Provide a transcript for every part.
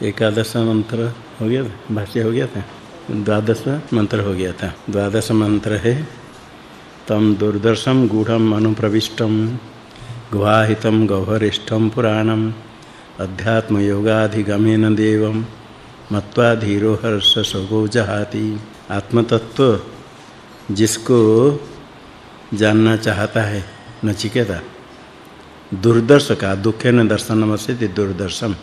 एकादश मंत्र हो गया था, भाष्य हो गया था, द्वादश मंत्र हो गया था। द्वादश मंत्र है, तम दुर्दर्शम गूढ़म अनुप्रविष्टम गुहाहितम गौहरिष्ठम पुराणम अध्यात्म योगाधिगमेन देव मत्वा धीरो हर्ष सगो जहाती आत्मतत्व जिसको जानना चाहता है, नचिकेता, दुर्दर्श का दुखे न दर्शन से दुर्दर्शन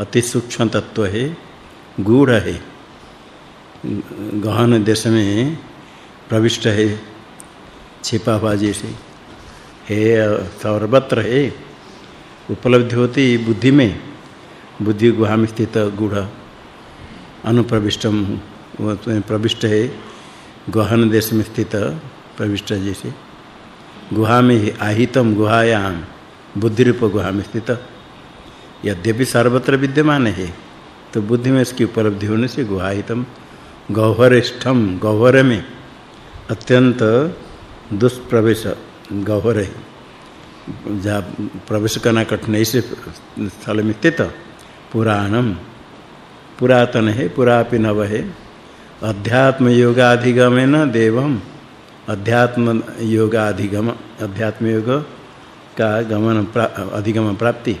अति सूक्ष्म तत्व है, गूढ़ है। गहन देश में प्रविष्ट है छिपा हुआ जैसे है, सर्वत्र है, उपलब्धि होती बुद्धि में। बुद्धि गुहा में स्थित गूढ़, अनुप्रविष्टम प्रविष्ट है। गहन देश में स्थित प्रविष्ट जैसे। गुहा में आहितम गुहायाम बुद्धि रूप गुहा में स्थित। यद्यपि सर्वत्र विद्यमान है तो बुद्धि में इसकी उपलब्धि होने से गुहाहितम गौहरिष्ठम गौहर में अत्यंत दुष्प्रवेश गौहर है। जहाँ प्रवेश करना कठिन ऐसे स्थल में स्थित पुराणम पुरातन है पुरापि नव है। अध्यात्म योगाधिगम न देवम अध्यात्म योगाधिगम अध्यात्म योग का गमन प्रा, अधिगम प्राप्ति।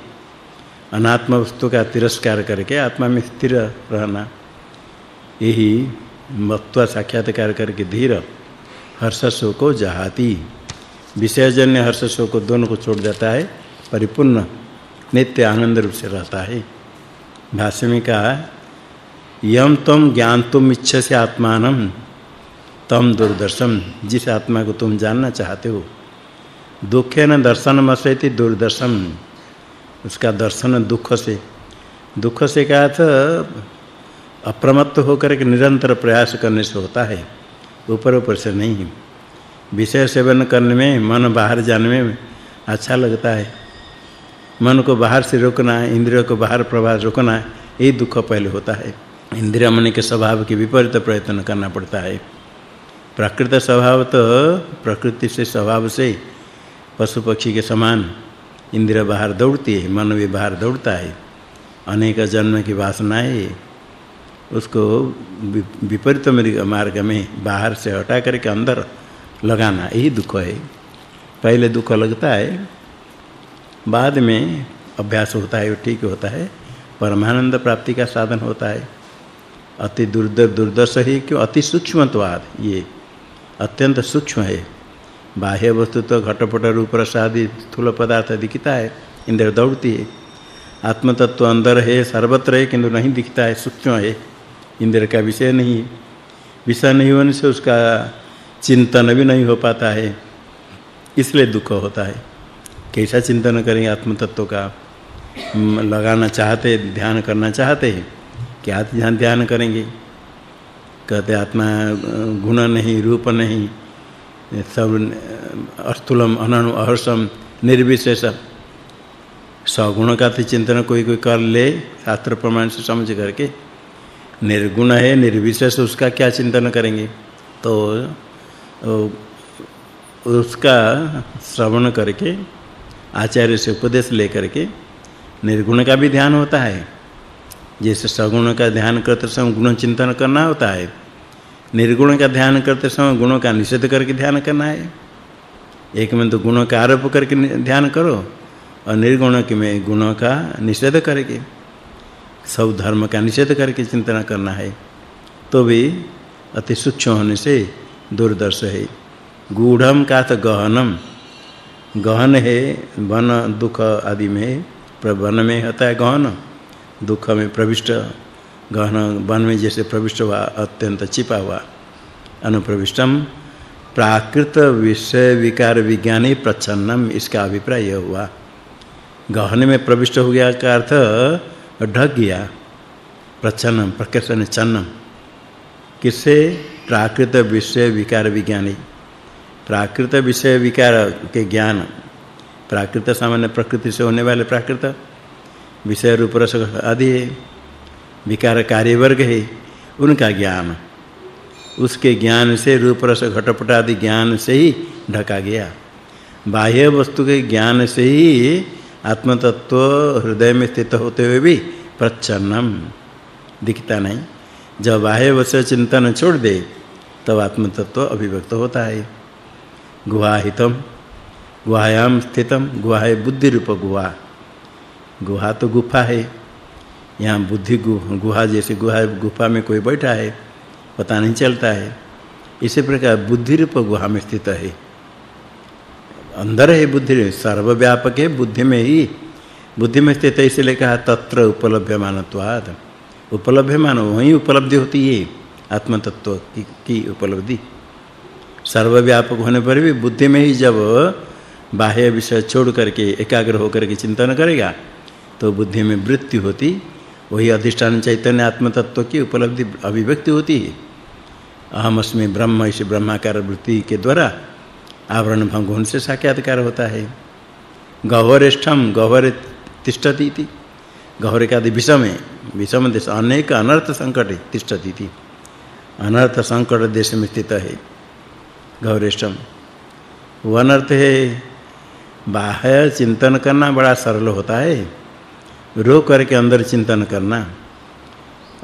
अनात्म वस्तु का तिरस्कार करके आत्मा में स्थिर रहना। यही मत्व साक्षात्कार करके धीर हर्ष को जहाती। विषयजन्य हर्ष को दोनों को छोड़ देता है, परिपूर्ण नित्य आनंद रूप से रहता है। भाष्य में कहा, यम तम ज्ञान तुम इच्छा से आत्मान, तम दुर्दर्शन जिस आत्मा को तुम जानना चाहते हो। दुखे न दर्शन मसैति दुर्दर्शन उसका दर्शन दुख से। दुख से क्या था अप्रमत्त होकर के निरंतर प्रयास करने से होता है। ऊपर ऊपर से नहीं। विषय सेवन करने में, मन बाहर जाने में अच्छा लगता है। मन को बाहर से रोकना, इंद्रियों को बाहर प्रवाह रोकना है ये दुख पहले होता है। इंद्रिय मन के स्वभाव के विपरीत प्रयत्न करना पड़ता है। प्राकृत स्वभाव तो प्रकृति से, स्वभाव से पशु पक्षी के समान इंद्रिय बाहर दौड़ती है, मन भी बाहर दौड़ता है। अनेक जन्म की वासना है उसको विपरीत मार्ग में बाहर से हटा करके अंदर लगाना, यही दुख है। पहले दुख लगता है, बाद में अभ्यास होता है, ठीक होता है, परमानंद प्राप्ति का साधन होता है। अति दुर्दर, दुर्दश ही क्यों? अति सूक्ष्मत्वाद, ये अत्यंत सूक्ष्म है। बाह्य वस्तु तो घटपट रूप रसादि स्थूल पदार्थ दिखता है, इंद्र दौड़ती है। आत्म तत्व अंदर है, सर्वत्र है, किंतु नहीं दिखता है, सूक्ष्म है। इंद्र का विषय नहीं है। विषय नहीं होने से उसका चिंतन भी नहीं हो पाता है। इसलिए दुख होता है। कैसा चिंतन करेंगे आत्म तत्व का लगाना चाहते, ध्यान करना चाहते हैं। क्या ध्यान ध्यान करेंगे? कहते आत्मा गुण नहीं, रूप नहीं। सब अस्थूलम अननु अहर्षम निर्विशेष सगुण का तो चिंतन कोई कोई कर ले शास्त्र प्रमाण से समझ करके निर्गुण है निर्विशेष उसका क्या चिंतन करेंगे तो उसका श्रवण करके आचार्य से उपदेश लेकर के निर्गुण का भी ध्यान होता है जैसे सगुण का ध्यान करते समय गुण चिंतन करना होता है निर्गुण का ध्यान करते समय गुणों का निषेध करके ध्यान करना है। एक में तो गुणों का आरोप करके ध्यान करो और निर्गुण के में गुणों का निषेध करके, सब धर्म का निषेध करके चिंतन करना है। तो भी अति सूक्ष्म होने से दूरदर्श है। गूढ़म का तो गहनम। गहन है वन दुख आदि में वन में होता है गहन। दुख में प्रविष्ट गहन वन में जैसे प्रविष्ट हुआ, अत्यंत छिपा हुआ। अनुप्रविष्टम प्राकृत विषय विकार विज्ञानी प्रच्छन्नम, इसका अभिप्राय यह हुआ। गहन में प्रविष्ट हो गया का अर्थ, ढक गया। प्रच्छन्नम प्रकृष्ण चन्नम किससे? प्राकृत विषय विकार विज्ञानी। प्राकृत विषय विकार के ज्ञान। प्राकृत सामान्य प्रकृति से होने वाले प्राकृत। विषय रूप रस आदि। विकार कार्य वर्ग है, उनका ज्ञान। उसके ज्ञान से रूप रस घटपट आदि ज्ञान से ही ढका गया। बाह्य वस्तु के ज्ञान से ही आत्म तत्व हृदय में स्थित होते हुए भी प्रच्छन्नम। दिखता नहीं। जब बाह्य वश्य चिंतन छोड़ दे, तब आत्म तत्व अभिव्यक्त होता है। गुहाहितम, गुहायाम स्थितम गुहा है बुद्धि रूप गुहा। गुहा तो गुफा है। यहाँ बुद्धि गुहा जैसे गुहा गुफा में कोई बैठा है पता नहीं चलता है। इसी प्रकार बुद्धि रूप गुहा में स्थित है। अंदर है बुद्धि सर्वव्यापक है बुद्धि में ही। बुद्धि में स्थित है इसलिए कहा तत्र उपलभ्यमानत्वाद उपलभ्यमान वही उपलब्धि होती है आत्म तत्व की, की उपलब्धि। सर्वव्यापक होने पर भी बुद्धि में ही जब बाह्य विषय छोड़ करके एकाग्र होकर के चिंतन करेगा तो बुद्धि में वृत्ति होती वही अधिष्ठान चैतन्य आत्म तत्व की उपलब्धि अभिव्यक्ति होती है। अहम अस्मि ब्रह्म, इस ब्रह्माकार वृत्ति के द्वारा आवरण भंग होने से साक्षात्कार होता है। गहवरेष्ठम गहवर तिष्ठति इति। गहवर के विषम है विषम देश अनेक अनर्थ संकट तिष्ठति थी अनर्थ संकट देश में स्थित है। गौरेष्ठम वो अनर्थ है। बाह्य चिंतन करना बड़ा सरल होता है। रो करके अंदर चिंतन करना।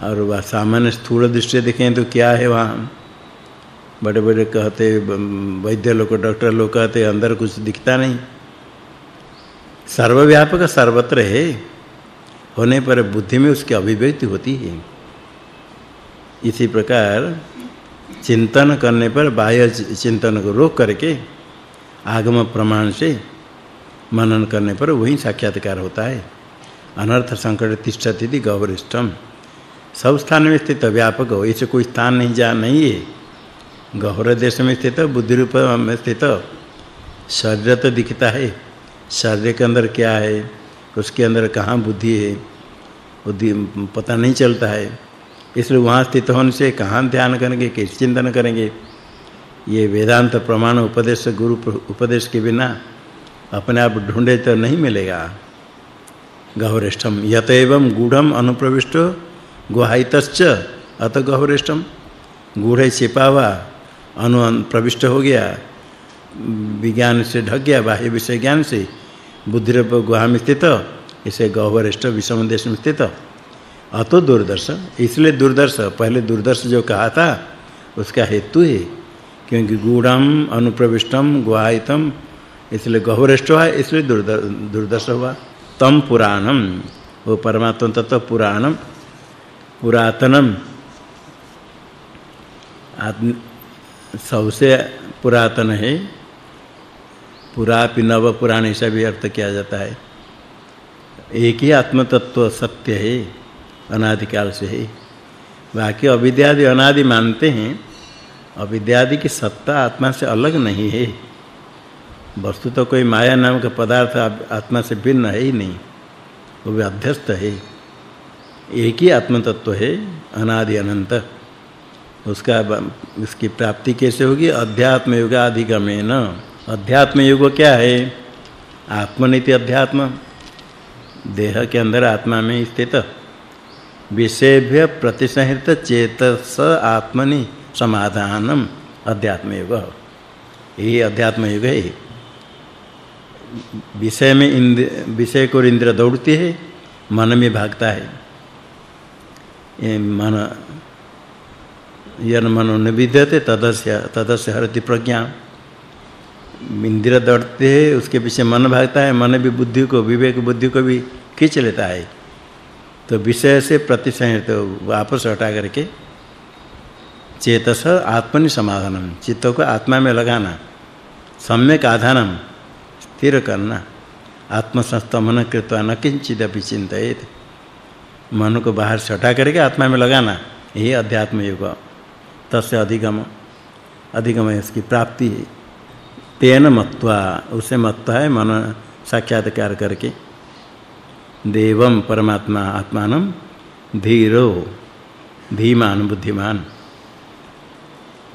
और वह सामान्य स्थूल दृष्टि देखें तो क्या है वहाँ? बड़े बड़े कहते, वैद्य लोग, डॉक्टर लोग कहते, अंदर कुछ दिखता नहीं। सर्वव्यापक सर्वत्र है। होने पर बुद्धि में उसकी अभिव्यक्ति होती है। इसी प्रकार चिंतन करने पर बाह्य चिंतन को रोक करके आगम प्रमाण से मनन करने पर वही साक्षात्कार होता है। अनर्थ संकट तिष्ठति थी गौरिष्ठम। सब स्थान में स्थित व्यापक हो ऐसे कोई स्थान नहीं जा, नहीं है। गौर देश में स्थित, बुद्धि रूप में स्थित। शरीर तो दिखता है। शरीर के अंदर क्या है? उसके अंदर कहाँ बुद्धि है? बुद्धि पता नहीं चलता है। इसलिए वहाँ स्थित होने से कहाँ ध्यान करेंगे, कैसे चिंतन करेंगे? ये वेदांत प्रमाण उपदेश, गुरु उपदेश के बिना अपने आप ढूंढे तो नहीं मिलेगा। गहवरिष्ठम यत एवं गूढ़म अनुप्रविष्ट गुहाइतश्च अत गहवरिष्ठम गूढ़ छिपा हुआ अनु प्रविष्ट हो गया। विज्ञान से ढक गया बाह्य विषय ज्ञान से बुद्धि रूप गुहा में स्थित, इसे गहवरिष्ठ विषम देश में स्थित। अतो दूरदर्श। इसलिए दूरदर्श, पहले दूरदर्श जो कहा था, उसका हेतु है, क्योंकि गूढ़म, अनुप्रविष्टम, गुहायतम, इसलिए गहवरिष्ठ हुआ, इसलिए दूरदर्श हुआ। तम पुराणम। वो परमात्मा तत्व पुराणम, पुरातनम। आत्म सबसे पुरातन है। पुरापि नव पुराण, ऐसा भी अर्थ किया जाता है। एक ही आत्म तत्व सत्य है अनादि काल से है। बाकी अविद्यादि अनादि मानते हैं। अविद्यादि की सत्ता आत्मा से अलग नहीं है। वस्तु तो कोई माया नाम का पदार्थ आत्मा से भिन्न है ही नहीं। वो भी अध्यस्त है। एक ही आत्म तत्व है, अनादि अनंत। उसका उसकी प्राप्ति कैसे होगी? अध्यात्म युगाधिगमेन अध्यात्म युग क्या है? आत्मनिति अध्यात्म। देह के अंदर आत्मा में स्थित। विषयभ्य प्रतिसंहृत चेतस आत्मनि समाधानम अध्यात्म युग यही अध्यात्म युग है। विषय में विषय को इंद्र दौड़ती है, मन में भागता है। ये मन, यन मनो न तदस्य तदस्य हरति प्रज्ञा। इंद्र दौड़ते है, उसके पीछे मन भागता है, मन भी बुद्धि को, विवेक बुद्धि को भी खींच लेता है। तो विषय से प्रतिसंहित वापस हटा करके चेतस आत्मनि समाधानम, चित्त को आत्मा में लगाना, सम्यक आधानम। स्थिर करना आत्मसंस्तमन कृत्वा न किंचित अपि चिंतित मन को बाहर से हटा करके आत्मा में लगाना यही अध्यात्म युग तस्य अधिगम अधिगम है इसकी प्राप्ति तेन मत्वा उसे मत्वा है मन साक्षात्कार करके देवम परमात्मा आत्मानं धीरो धीमान बुद्धिमान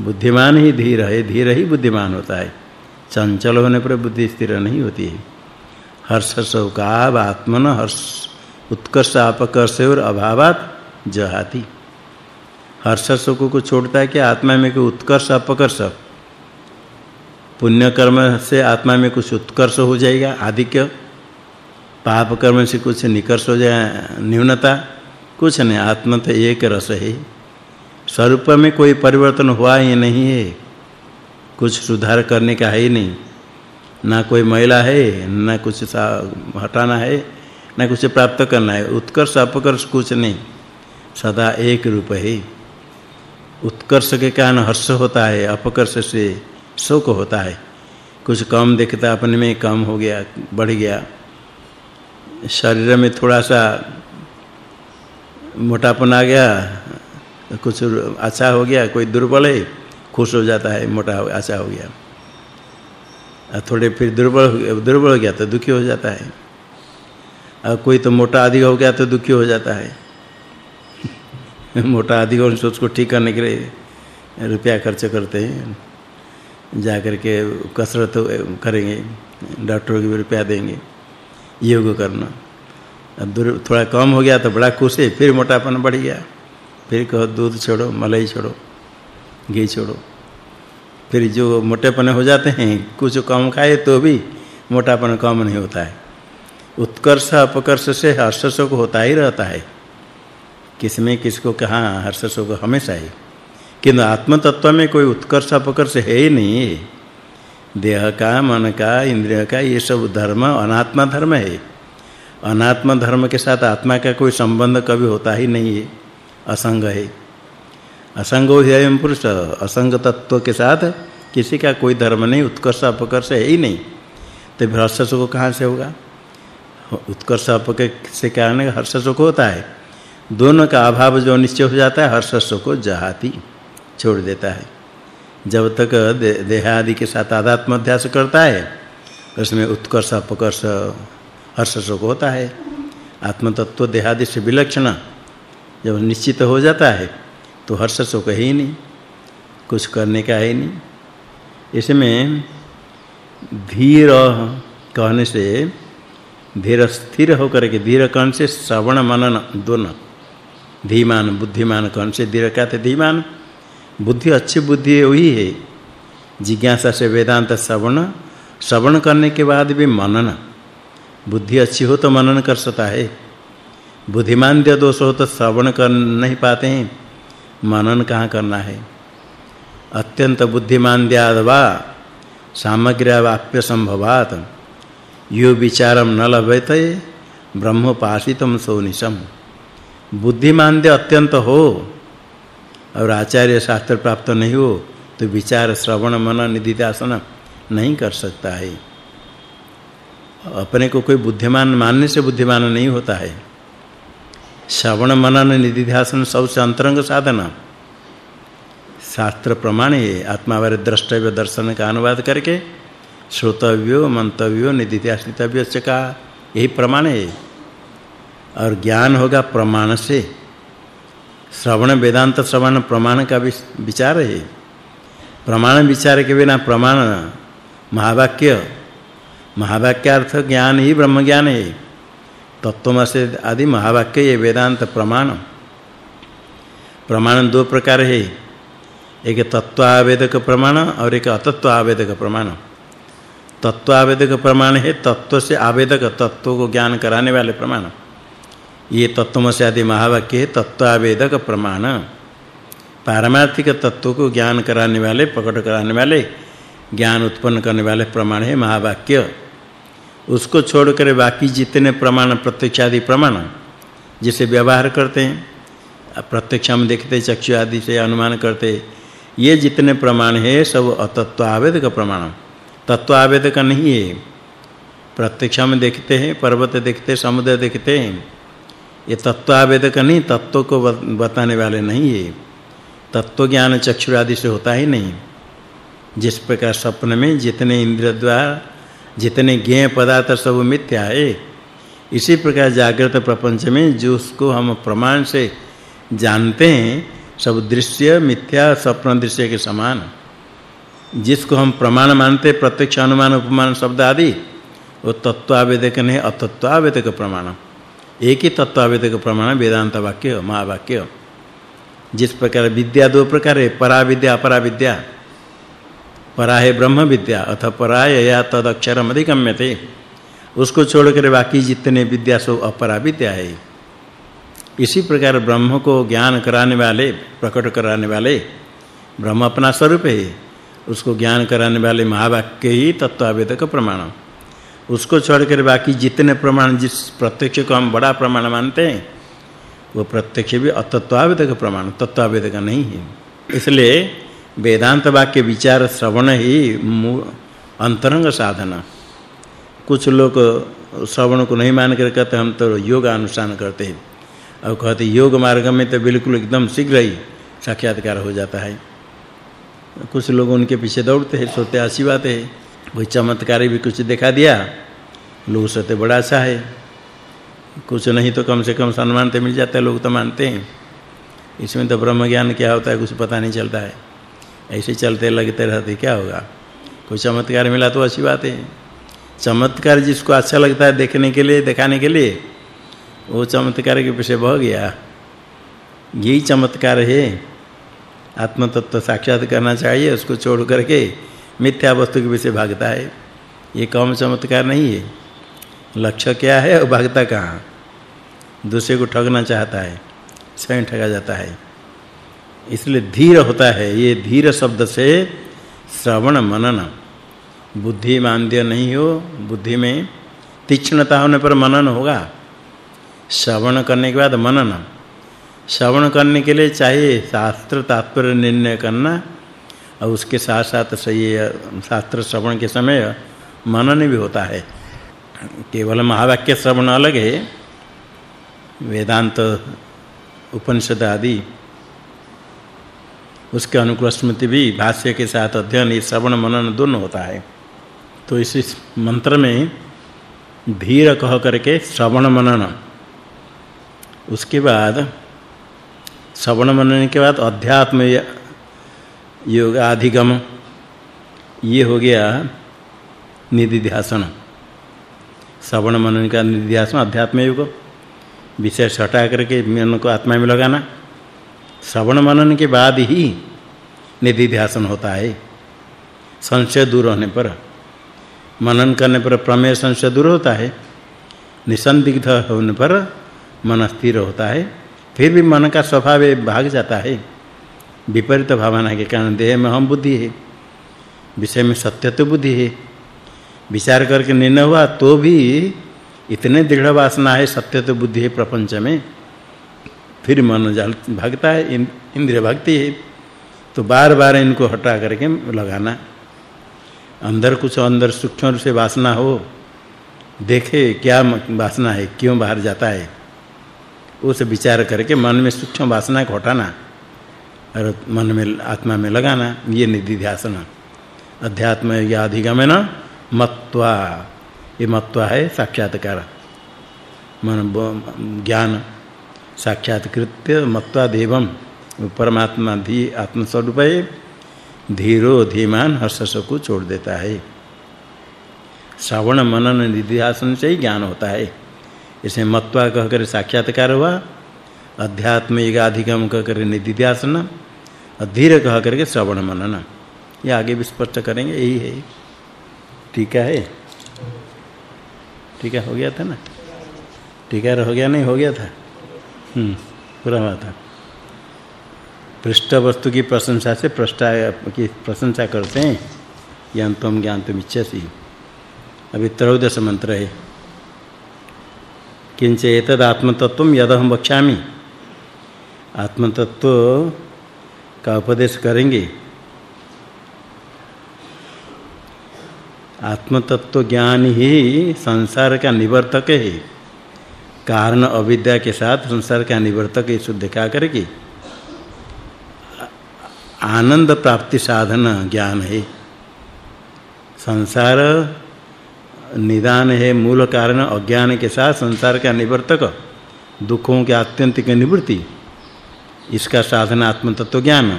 बुद्धिमान ही धीर है धीर ही बुद्धिमान होता है चंचल होने पर बुद्धि स्थिर नहीं होती है। हर्ष शोकाव आत्मन हर्ष, उत्कर्ष अपकर्ष और अभावात जहाती। हर्ष शोक को छोड़ता है कि आत्मा में कोई उत्कर्ष अपकर्ष। पुण्य कर्म से आत्मा में कुछ उत्कर्ष हो जाएगा, आधिक्य। पाप कर्म से कुछ निकर्ष हो जाए, न्यूनता। कुछ नहीं, आत्मा तो एक रस है। स्वरूप में कोई परिवर्तन हुआ ही नहीं है। कुछ सुधार करने का है ही नहीं। ना कोई महिला है, ना कुछ हटाना है, ना कुछ प्राप्त करना है। उत्कर्ष अपकर्ष कुछ नहीं, सदा एक रूप है। उत्कर्ष के कारण हर्ष होता है, अपकर्ष से शोक होता है। कुछ कम दिखता अपने में कम हो गया, बढ़ गया। शरीर में थोड़ा सा मोटापन आ गया, कुछ अच्छा हो गया, कोई दुर्बल है खुश हो जाता है, मोटा हो अच्छा हो गया। और थोड़े फिर दुर्बल दुर्बल हो गया तो दुखी हो जाता है। और कोई तो मोटा अधिक हो गया तो दुखी हो जाता है। मोटा अधिक हो सोच को ठीक करने के लिए रुपया खर्च करते हैं। जा करके कसरत करेंगे, डॉक्टर को भी रुपया देंगे, योग करना। अब थोड़ा कम हो गया तो बड़ा खुश है, फिर मोटापन बढ़ गया। फिर कहो, दूध छोड़ो, मलाई छोड़ो। घी छोड़ो। फिर जो मोटेपन हो जाते हैं, कुछ कम खाए तो भी मोटापन कम नहीं होता है। उत्कर्ष, अपकर्ष से हर्ष शोक होता ही रहता है। किसमें किसको कहाँ हर्ष शोक हमेशा ही। किंतु आत्म तत्व में कोई उत्कर्ष, अपकर्ष है ही नहीं। देह का, मन का, इंद्रिय का, ये सब धर्म, अनात्मा धर्म है। अनात्मा धर्म के साथ आत्मा का कोई संबंध कभी होता ही नहीं है। असंग है। असंगो ह्ययम पुरुष असंग तत्व के साथ किसी का कोई धर्म नहीं उत्कर्ष अपकर्ष है ही नहीं। तो हर्ष सुख कहाँ से होगा? उत्कर्ष अपकर्ष से कारण हर्ष सुख होता है। दोनों का अभाव जो निश्चय हो जाता है हर्ष सुख को जहाती छोड़ देता है। जब तक दे, देहादि के साथ आध्यात्म अध्यास करता है उसमें उत्कर्ष अपकर्ष हर्ष सुख होता है। आत्म तत्व देहादि से विलक्षण जब निश्चित हो जाता है तो हर्ष शोक है ही नहीं, कुछ करने का है ही नहीं। इसमें धीर कहने से धीर स्थिर होकर के, धीर कौन से श्रवण मनन दोनों, धीमान, बुद्धिमान कौन से धीर कहते धीमान। बुद्धि अच्छी बुद्धि वही है, जिज्ञासा से वेदांत श्रवण श्रवण करने के बाद भी मनन। बुद्धि अच्छी हो तो मनन कर सकता है, बुद्धिमान दे दोष हो तो श्रवण कर नहीं पाते हैं। मनन कहाँ करना है? अत्यंत बुद्धिमान द्यादवा सामग्र्या वाप्य संभवात यो विचारम न लभते ब्रह्मपाशितम सोनिशम बुद्धिमान दे अत्यंत हो, और आचार्य शास्त्र प्राप्त नहीं हो तो विचार श्रवण मनन निधिध्यासन नहीं कर सकता है। अपने को कोई बुद्धिमान, मानने से बुद्धिमान नहीं होता है। श्रवण मनन निधिध्यासन सबसे अंतरंग साधना। शास्त्र प्रमाण है आत्मा बारे द्रष्टव्य दर्शन का अनुवाद करके श्रोतव्यो, मंतव्यो निधिध्यासितव्य से का यही प्रमाण है। और ज्ञान होगा प्रमाण से। श्रवण वेदांत श्रवण प्रमाण का विचार है। प्रमाण विचार के बिना प्रमाण, महावाक्य। महावाक्यार्थ ज्ञान ही ब्रह्म ज्ञान है। तत्वमसे आदि महावाक्य ये वेदांत प्रमाण प्रमाण दो प्रकार है। एक तत्वावेदक प्रमाण और एक अतत्वावेदक प्रमाण। तत्वावेदक प्रमाण है तत्व से आवेदक, तत्व को ज्ञान कराने वाले प्रमाण। ये तत्वमसे आदि महावाक्य है तत्वावेदक प्रमाण। पारमार्थिक तत्व को ज्ञान कराने वाले, प्रकट कराने वाले, ज्ञान उत्पन्न करने वाले प्रमाण है महावाक्य। उसको छोड़कर बाकी जितने प्रमाण प्रत्यक्ष आदि प्रमाण जिसे व्यवहार करते हैं, प्रत्यक्ष हम देखते चक्षु आदि से अनुमान करते ये जितने प्रमाण है, सब अतत्व आवेदक प्रमाण तत्व आवेदक नहीं है। प्रत्यक्ष हम देखते हैं, पर्वत देखते समुद्र देखते हैं। ये तत्व आवेदक नहीं, तत्व को बताने वाले नहीं है। तत्व ज्ञान चक्षु आदि से होता ही नहीं। जिस प्रकार स्वप्न में जितने इंद्र द्वारा जितने ज्ञेय पदार्थ सब मिथ्या है। इसी प्रकार जागृत प्रपंच में जो उसको हम प्रमाण से जानते हैं, सब दृश्य, मिथ्या, स्वप्न दृश्य के समान। जिसको हम प्रमाण मानते, प्रत्यक्ष अनुमान, उपमान, शब्द आदि, वो तत्वावेदक नहीं, अतत्वावेदक प्रमाण। एक ही तत्वावेदक प्रमाण, वेदांत वाक्य, महावाक्य। जिस प्रकार विद्या दो प्रकार है परा विद्या अपरा विद्या परा है ब्रह्म विद्या, अथ पराय या तद अक्षरम अधिगम्यते। उसको छोड़कर बाकी जितने विद्या, सो अपरा विद्या है। इसी प्रकार ब्रह्म को ज्ञान कराने वाले, प्रकट कराने वाले, ब्रह्म अपना स्वरूप है। उसको ज्ञान कराने वाले महावाक्य ही तत्वावेदक प्रमाण। उसको छोड़कर बाकी जितने प्रमाण, जिस प्रत्यक्ष को हम बड़ा प्रमाण मानते हैं, वो प्रत्यक्ष भी अतत्वावेदक प्रमाण, तत्वावेदक नहीं है। इसलिए वेदांत वाक्य विचार श्रवण ही अंतरंग साधना। कुछ लोग श्रवण को नहीं मान कर कहते, हम तो योग अनुष्ठान करते हैं। और कहते, योग मार्ग में तो बिल्कुल एकदम शीघ्र ही साक्षात्कार हो जाता है। कुछ लोग उनके पीछे दौड़ते हैं, सोते ऐसी बात है। कोई चमत्कार भी कुछ दिखा दिया, लोग सोते बड़ा अच्छा है। कुछ नहीं तो कम से कम सम्मान तो मिल जाता है, लोग तो मानते हैं। इसमें तो ब्रह्म ज्ञान क्या होता है, कुछ पता नहीं चलता है। ऐसे चलते लगते रहते, क्या होगा? कोई चमत्कार मिला तो अच्छी बात है। चमत्कार जिसको अच्छा लगता है देखने के लिए, दिखाने के लिए, वो चमत्कार के पीछे बह गया। यही चमत्कार है। आत्म तत्व साक्षात करना चाहिए, उसको छोड़ करके मिथ्या वस्तु के पीछे भागता है। ये कम चमत्कार नहीं है। लक्ष्य क्या है और भागता कहाँ? दूसरे को ठगना चाहता है, स्वयं ठगा जाता है। इसलिए धीर होता है, ये धीर शब्द से श्रवण मनन। बुद्धि मांद्य नहीं हो, बुद्धि में तीक्ष्णता होने पर मनन होगा। श्रवण करने के बाद मनन। श्रवण करने के लिए चाहिए शास्त्र तात्पर्य निर्णय करना, और उसके साथ साथ सही शास्त्र श्रवण के समय मनन भी होता है। केवल महावाक्य श्रवण अलग है, वेदांत, उपनिषद आदि उसके अनुकूल स्मृति भी भाष्य के साथ अध्ययन, ये श्रवण, मनन दोनों होता है। तो इस मंत्र में धीर कह करके श्रवण मनन। उसके बाद श्रवण मनन के बाद अध्यात्म योग अधिगम ये हो गया निधिध्यासन। श्रवण मनन का निधिध्यासन, अध्यात्म योग विषय हटा करके मन को आत्मा में लगाना। श्रवण मनन के बाद ही निधिध्यासन होता है। संशय दूर होने पर, मनन करने पर प्रमेय संशय दूर होता है। निसंदिग्ध होने पर मन स्थिर होता है। फिर भी मन का स्वभाव भाग जाता है। विपरीत भावना के कारण देह में हम बुद्धि है। विषय में सत्य तो बुद्धि है। विचार करके निर्णय हुआ तो भी इतने दृढ़ वासना है सत्य तो बुद्धि है प्रपंच में। फिर मन भागता है इंद्रिय भक्ति है। तो बार-बार इनको हटा करके लगाना। अंदर कुछ अंदर सूक्ष्म रूप से वासना हो, देखे क्या वासना है, क्यों बाहर जाता है, उस विचार करके मन में सूक्ष्म वासना को हटाना और मन में, आत्मा में लगाना, ये निधि ध्यान अध्यात्म या अधिगमन मत्वा, ये मत्वा है साक्षात्कार। मन ज्ञान साक्षात्कृत्य मत्वा देवम। परमात्मा धी आत्मस्वरूप है धीरो धीमान हर्षस को छोड़ देता है। श्रवण मनन निधिध्यासन से ही ज्ञान होता है। इसे मत्वा कहकर साक्षात्कार हुआ। अध्यात्म युगाधिगम कहकर निधिध्यासन। और धीर कह करके श्रवण मनन। ये आगे भी स्पष्ट करेंगे, यही है। ठीक है? ठीक है, हो गया था ना? ठीक है हो गया? नहीं, हो गया था? पूरा हुआ था पृष्ठ वस्तु की प्रशंसा से पृष्ठा की प्रशंसा करते हैं। यंतम ज्ञानतम इच्छसी। अभी त्रयोदश मंत्र है। किंच एतद आत्मतत्व यदहम वक्ष्यामि। आत्मतत्व का उपदेश करेंगे। आत्मतत्व ज्ञान ही संसार का निवर्तक है। कारण अविद्या के साथ संसार का निवर्तक ये शुद्ध दिखा करके आनंद प्राप्ति साधन ज्ञान है। संसार निदान है, मूल कारण अज्ञान के साथ संसार का निवर्तक, दुखों के आत्यंतिक निवृत्ति। इसका साधन आत्म तत्व ज्ञान,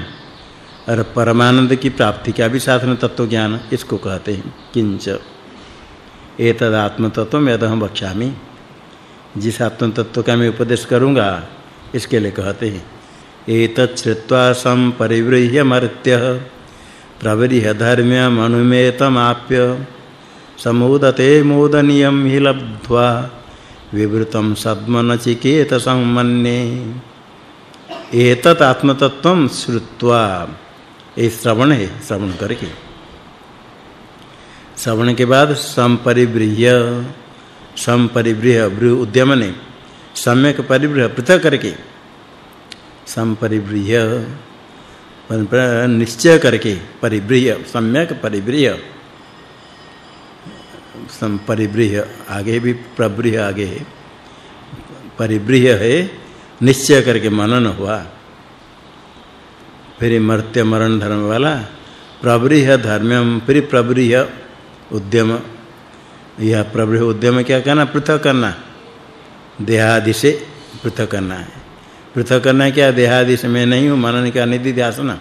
और परमानंद की प्राप्ति का भी साधन तत्व ज्ञान, इसको कहते हैं, किंच। एतद आत्म तत्व यदहम वक्ष्यामि। जिस आत्म तत्व का मैं उपदेश करूँगा, इसके लिए कहते हैं, एतत् श्रुत्वा संपरिवृह्य मर्त्य प्रवरिह धर्म्यम अनुमेतमाप्य समुदते मोदनियम हि लब्ध्वा विवृतम सद्मनचिकेत संमन्ये। एतत आत्मतत्व श्रुत्वा, ये श्रवण है, श्रवण करके। श्रवण के बाद संपरिबृह्य संपरिबृह ब्रु उद्यम ने सम्यक परिबृह पृथक करके संपरिबृह निश्चय करके परिबृह सम्यक परिबृह संपरिबृह आगे भी प्रबृह आगे है। परिबृह है, निश्चय करके मनन हुआ। फिर मर्त्य मरण धर्म वाला प्रबृह धर्मम फिर प्रबृह उद्यम। यह प्रबृह उद्यम क्या करना? पृथक करना। देहादि से पृथक करना है। पृथक करना क्या? देहादि से मैं नहीं हूँ, मनन का निधि ध्यासना।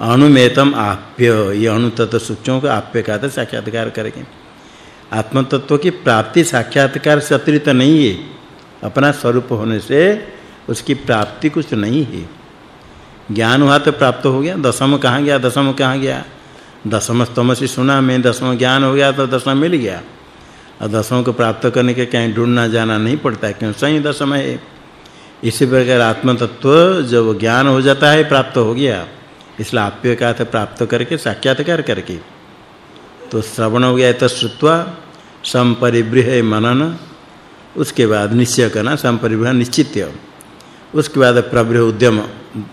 अणुमेतम आप्य। ये अणु तत्व सूक्ष्मों को आप्य का साक्षात्कार करेंगे। आत्म तत्व की प्राप्ति साक्षात्कार से अतिरिक्त नहीं है। अपना स्वरूप होने से उसकी प्राप्ति कुछ नहीं है। ज्ञान हुआ तो प्राप्त हो गया। दशम कहाँ गया? दशम कहाँ गया? दशम स्तम से सुना, मैं दशम ज्ञान हो गया तो दशम मिल गया। और दशम को प्राप्त करने के कहीं ढूंढना जाना नहीं पड़ता क्यों? सही दशम है। इसी प्रकार आत्म तत्व जब ज्ञान हो जाता है, प्राप्त हो गया, इसलिए आप्य का अर्थ प्राप्त करके, साक्षात्कार करके। तो श्रवण हो गया तो श्रुत्वा संपरिबृह मनन, उसके बाद निश्चय करना संपरिबृह निश्चित्य। उसके बाद प्रबृह उद्यम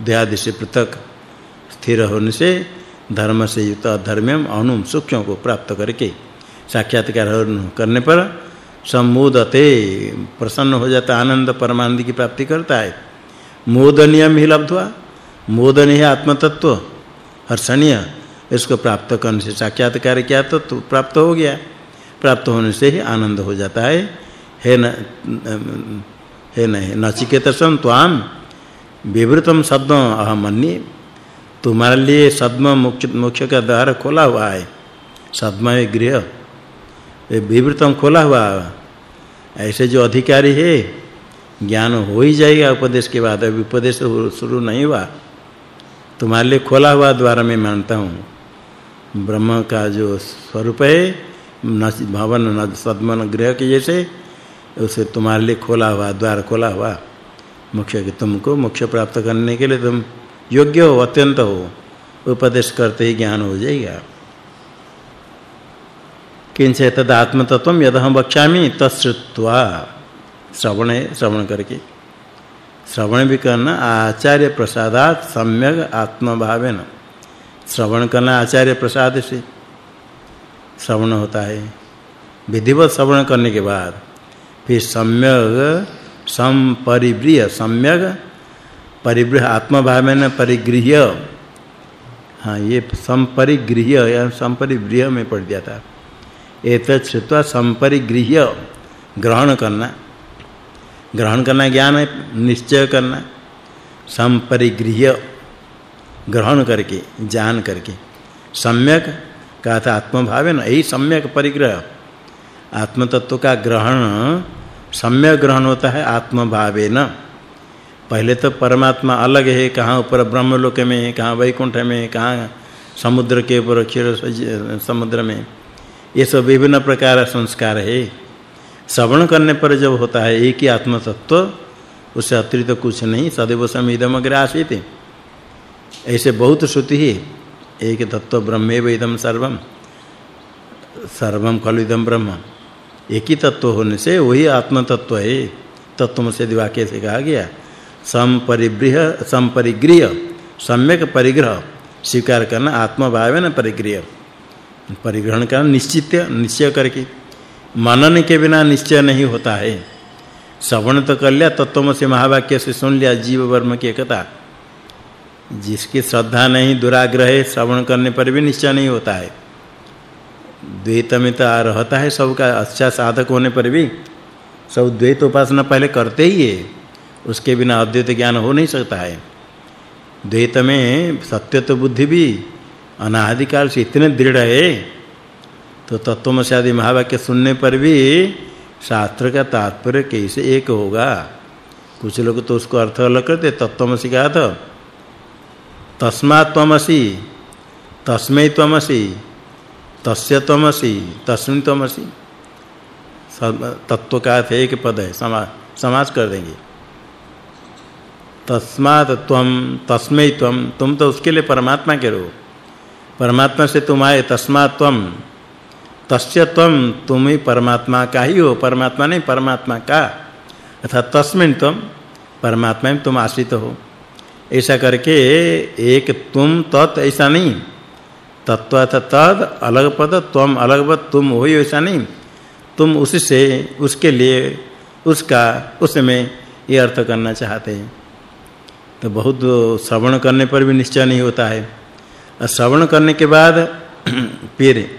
देहादि से पृथक, स्थिर होने से धर्म से युक्त धर्मम अणु सूक्ष्म को प्राप्त करके साक्षात्कार करने पर सम्मोदते प्रसन्न हो जाता आनंद परमानंद की प्राप्ति करता है। मोदनियम ही लब्धवा मोदनीय आत्म तत्व हर्षणीय इसको प्राप्त करने से साक्षात्कार किया तो, प्राप्त हो गया। प्राप्त होने से ही आनंद हो जाता है। हे न हे नहीं नचिकेतसं त्वाम विवृतम शब्द अहम अन्य तुम्हारे लिए सद्म मोक्ष का द्वार खोला हुआ है। सद्म गृह ये विवृतम खोला हुआ ऐसे जो अधिकारी है, ज्ञान हो ही जाएगा उपदेश के बाद। अभी उपदेश शुरू नहीं हुआ। तुम्हारे लिए खोला हुआ द्वार मैं मानता हूँ। ब्रह्म का जो स्वरूप है भवन न सद्मन गृह के जैसे, उसे तुम्हारे लिए खोला हुआ, द्वार खोला हुआ। मुख्य कि तुमको मोक्ष प्राप्त करने के लिए तुम योग्य हो, अत्यंत हो, उपदेश करते ही ज्ञान हो जाएगा। किंच तद आत्मतत्व यद हम वक्ष्यामि तत्श्रुत्वा श्रवण श्रवण करके। श्रवण भी करना आचार्य प्रसादात सम्यक आत्मभावेन। श्रवण करना आचार्य प्रसाद से श्रवण होता है। विधिवत श्रवण करने के बाद फिर सम्यक संपरिव्रिय सम्यक परिव्रिय आत्मभावेन परिगृह्य। हाँ ये संपरिगृह्य, या संपरिव्रिय में पढ़ दिया था। एतत् श्रुत्वा संपरिगृह्य, ग्रहण करना। ग्रहण करना ज्ञान है, निश्चय करना। संपरिगृह्य, ग्रहण करके जान करके। सम्यक, कहा था आत्मभाव है ना यही सम्यक परिग्रह। आत्म तत्व का ग्रहण, सम्यक ग्रहण होता है आत्मभावेन। पहले तो परमात्मा अलग है, कहाँ ऊपर ब्रह्मलोक में, कहाँ वैकुंठ में, कहाँ समुद्र के ऊपर, क्षीर, समुद्र में। ये सब विभिन्न प्रकार संस्कार है। श्रवण करने पर जब होता है, एक ही आत्म तत्व उससे अतिरिक्त तो कुछ नहीं, सदैव समिदम आसीत ऐसे बहुत श्रुति है। एक तत्व ब्रह्मेव इदम सर्वम सर्वम इदम ब्रह्म। एक ही तत्व होने से वही आत्म तत्व है। तत्व से वाक्य से कहा गया। संपरिगृह संपरिगृह सम्यक परिग्रह, स्वीकार करना आत्मभाव है न परिग्रह। परिग्रहण करना निश्चित निश्चय करके। मनन के बिना निश्चय नहीं होता है। श्रवण तो कर लिया तत्वम से महावाक्य से सुन लिया, जीव वर्म की एकता। जिसकी श्रद्धा नहीं, दुराग्रह है, श्रवण करने पर भी निश्चय नहीं होता है। द्वैत में तो रहता है सबका अच्छा साधक होने पर भी। सब द्वैत उपासना पहले करते ही है। उसके बिना अद्वैत ज्ञान हो नहीं सकता है। द्वैत में सत्य तो बुद्धि भी अनादिकाल से इतने दृढ़ है तो तत्वमसि आदि महावाक्य सुनने पर भी शास्त्र का तात्पर्य कैसे एक होगा? कुछ लोग तो उसको अर्थ अलग करते, तत्वमसि का था तस्मात् त्वमसि, तस्मै त्वमसि, तस्य त्वमसि, तस्मिन् त्वमसि। तत्व का एक पद है, समा समाज कर देंगे। तस्मात् त्वम तस्मै त्वम तुम तो उसके लिए परमात्मा के रो परमात्मा से तुम आए तस्मात् त्वम तस्य त्वम तुम ही परमात्मा का ही हो। परमात्मा नहीं, परमात्मा का। अर्थात तस्मिन त्वम परमात्मा में तुम आश्रित हो। ऐसा करके एक तुम तत् ऐसा नहीं। तत्व तद, अलग पद त्वम अलग पद तुम हो ऐसा नहीं। तुम उससे उसके लिए, उसका उसमें ये अर्थ करना चाहते हैं। तो बहुत श्रवण करने पर भी निश्चय नहीं होता है। और श्रवण करने के बाद फिर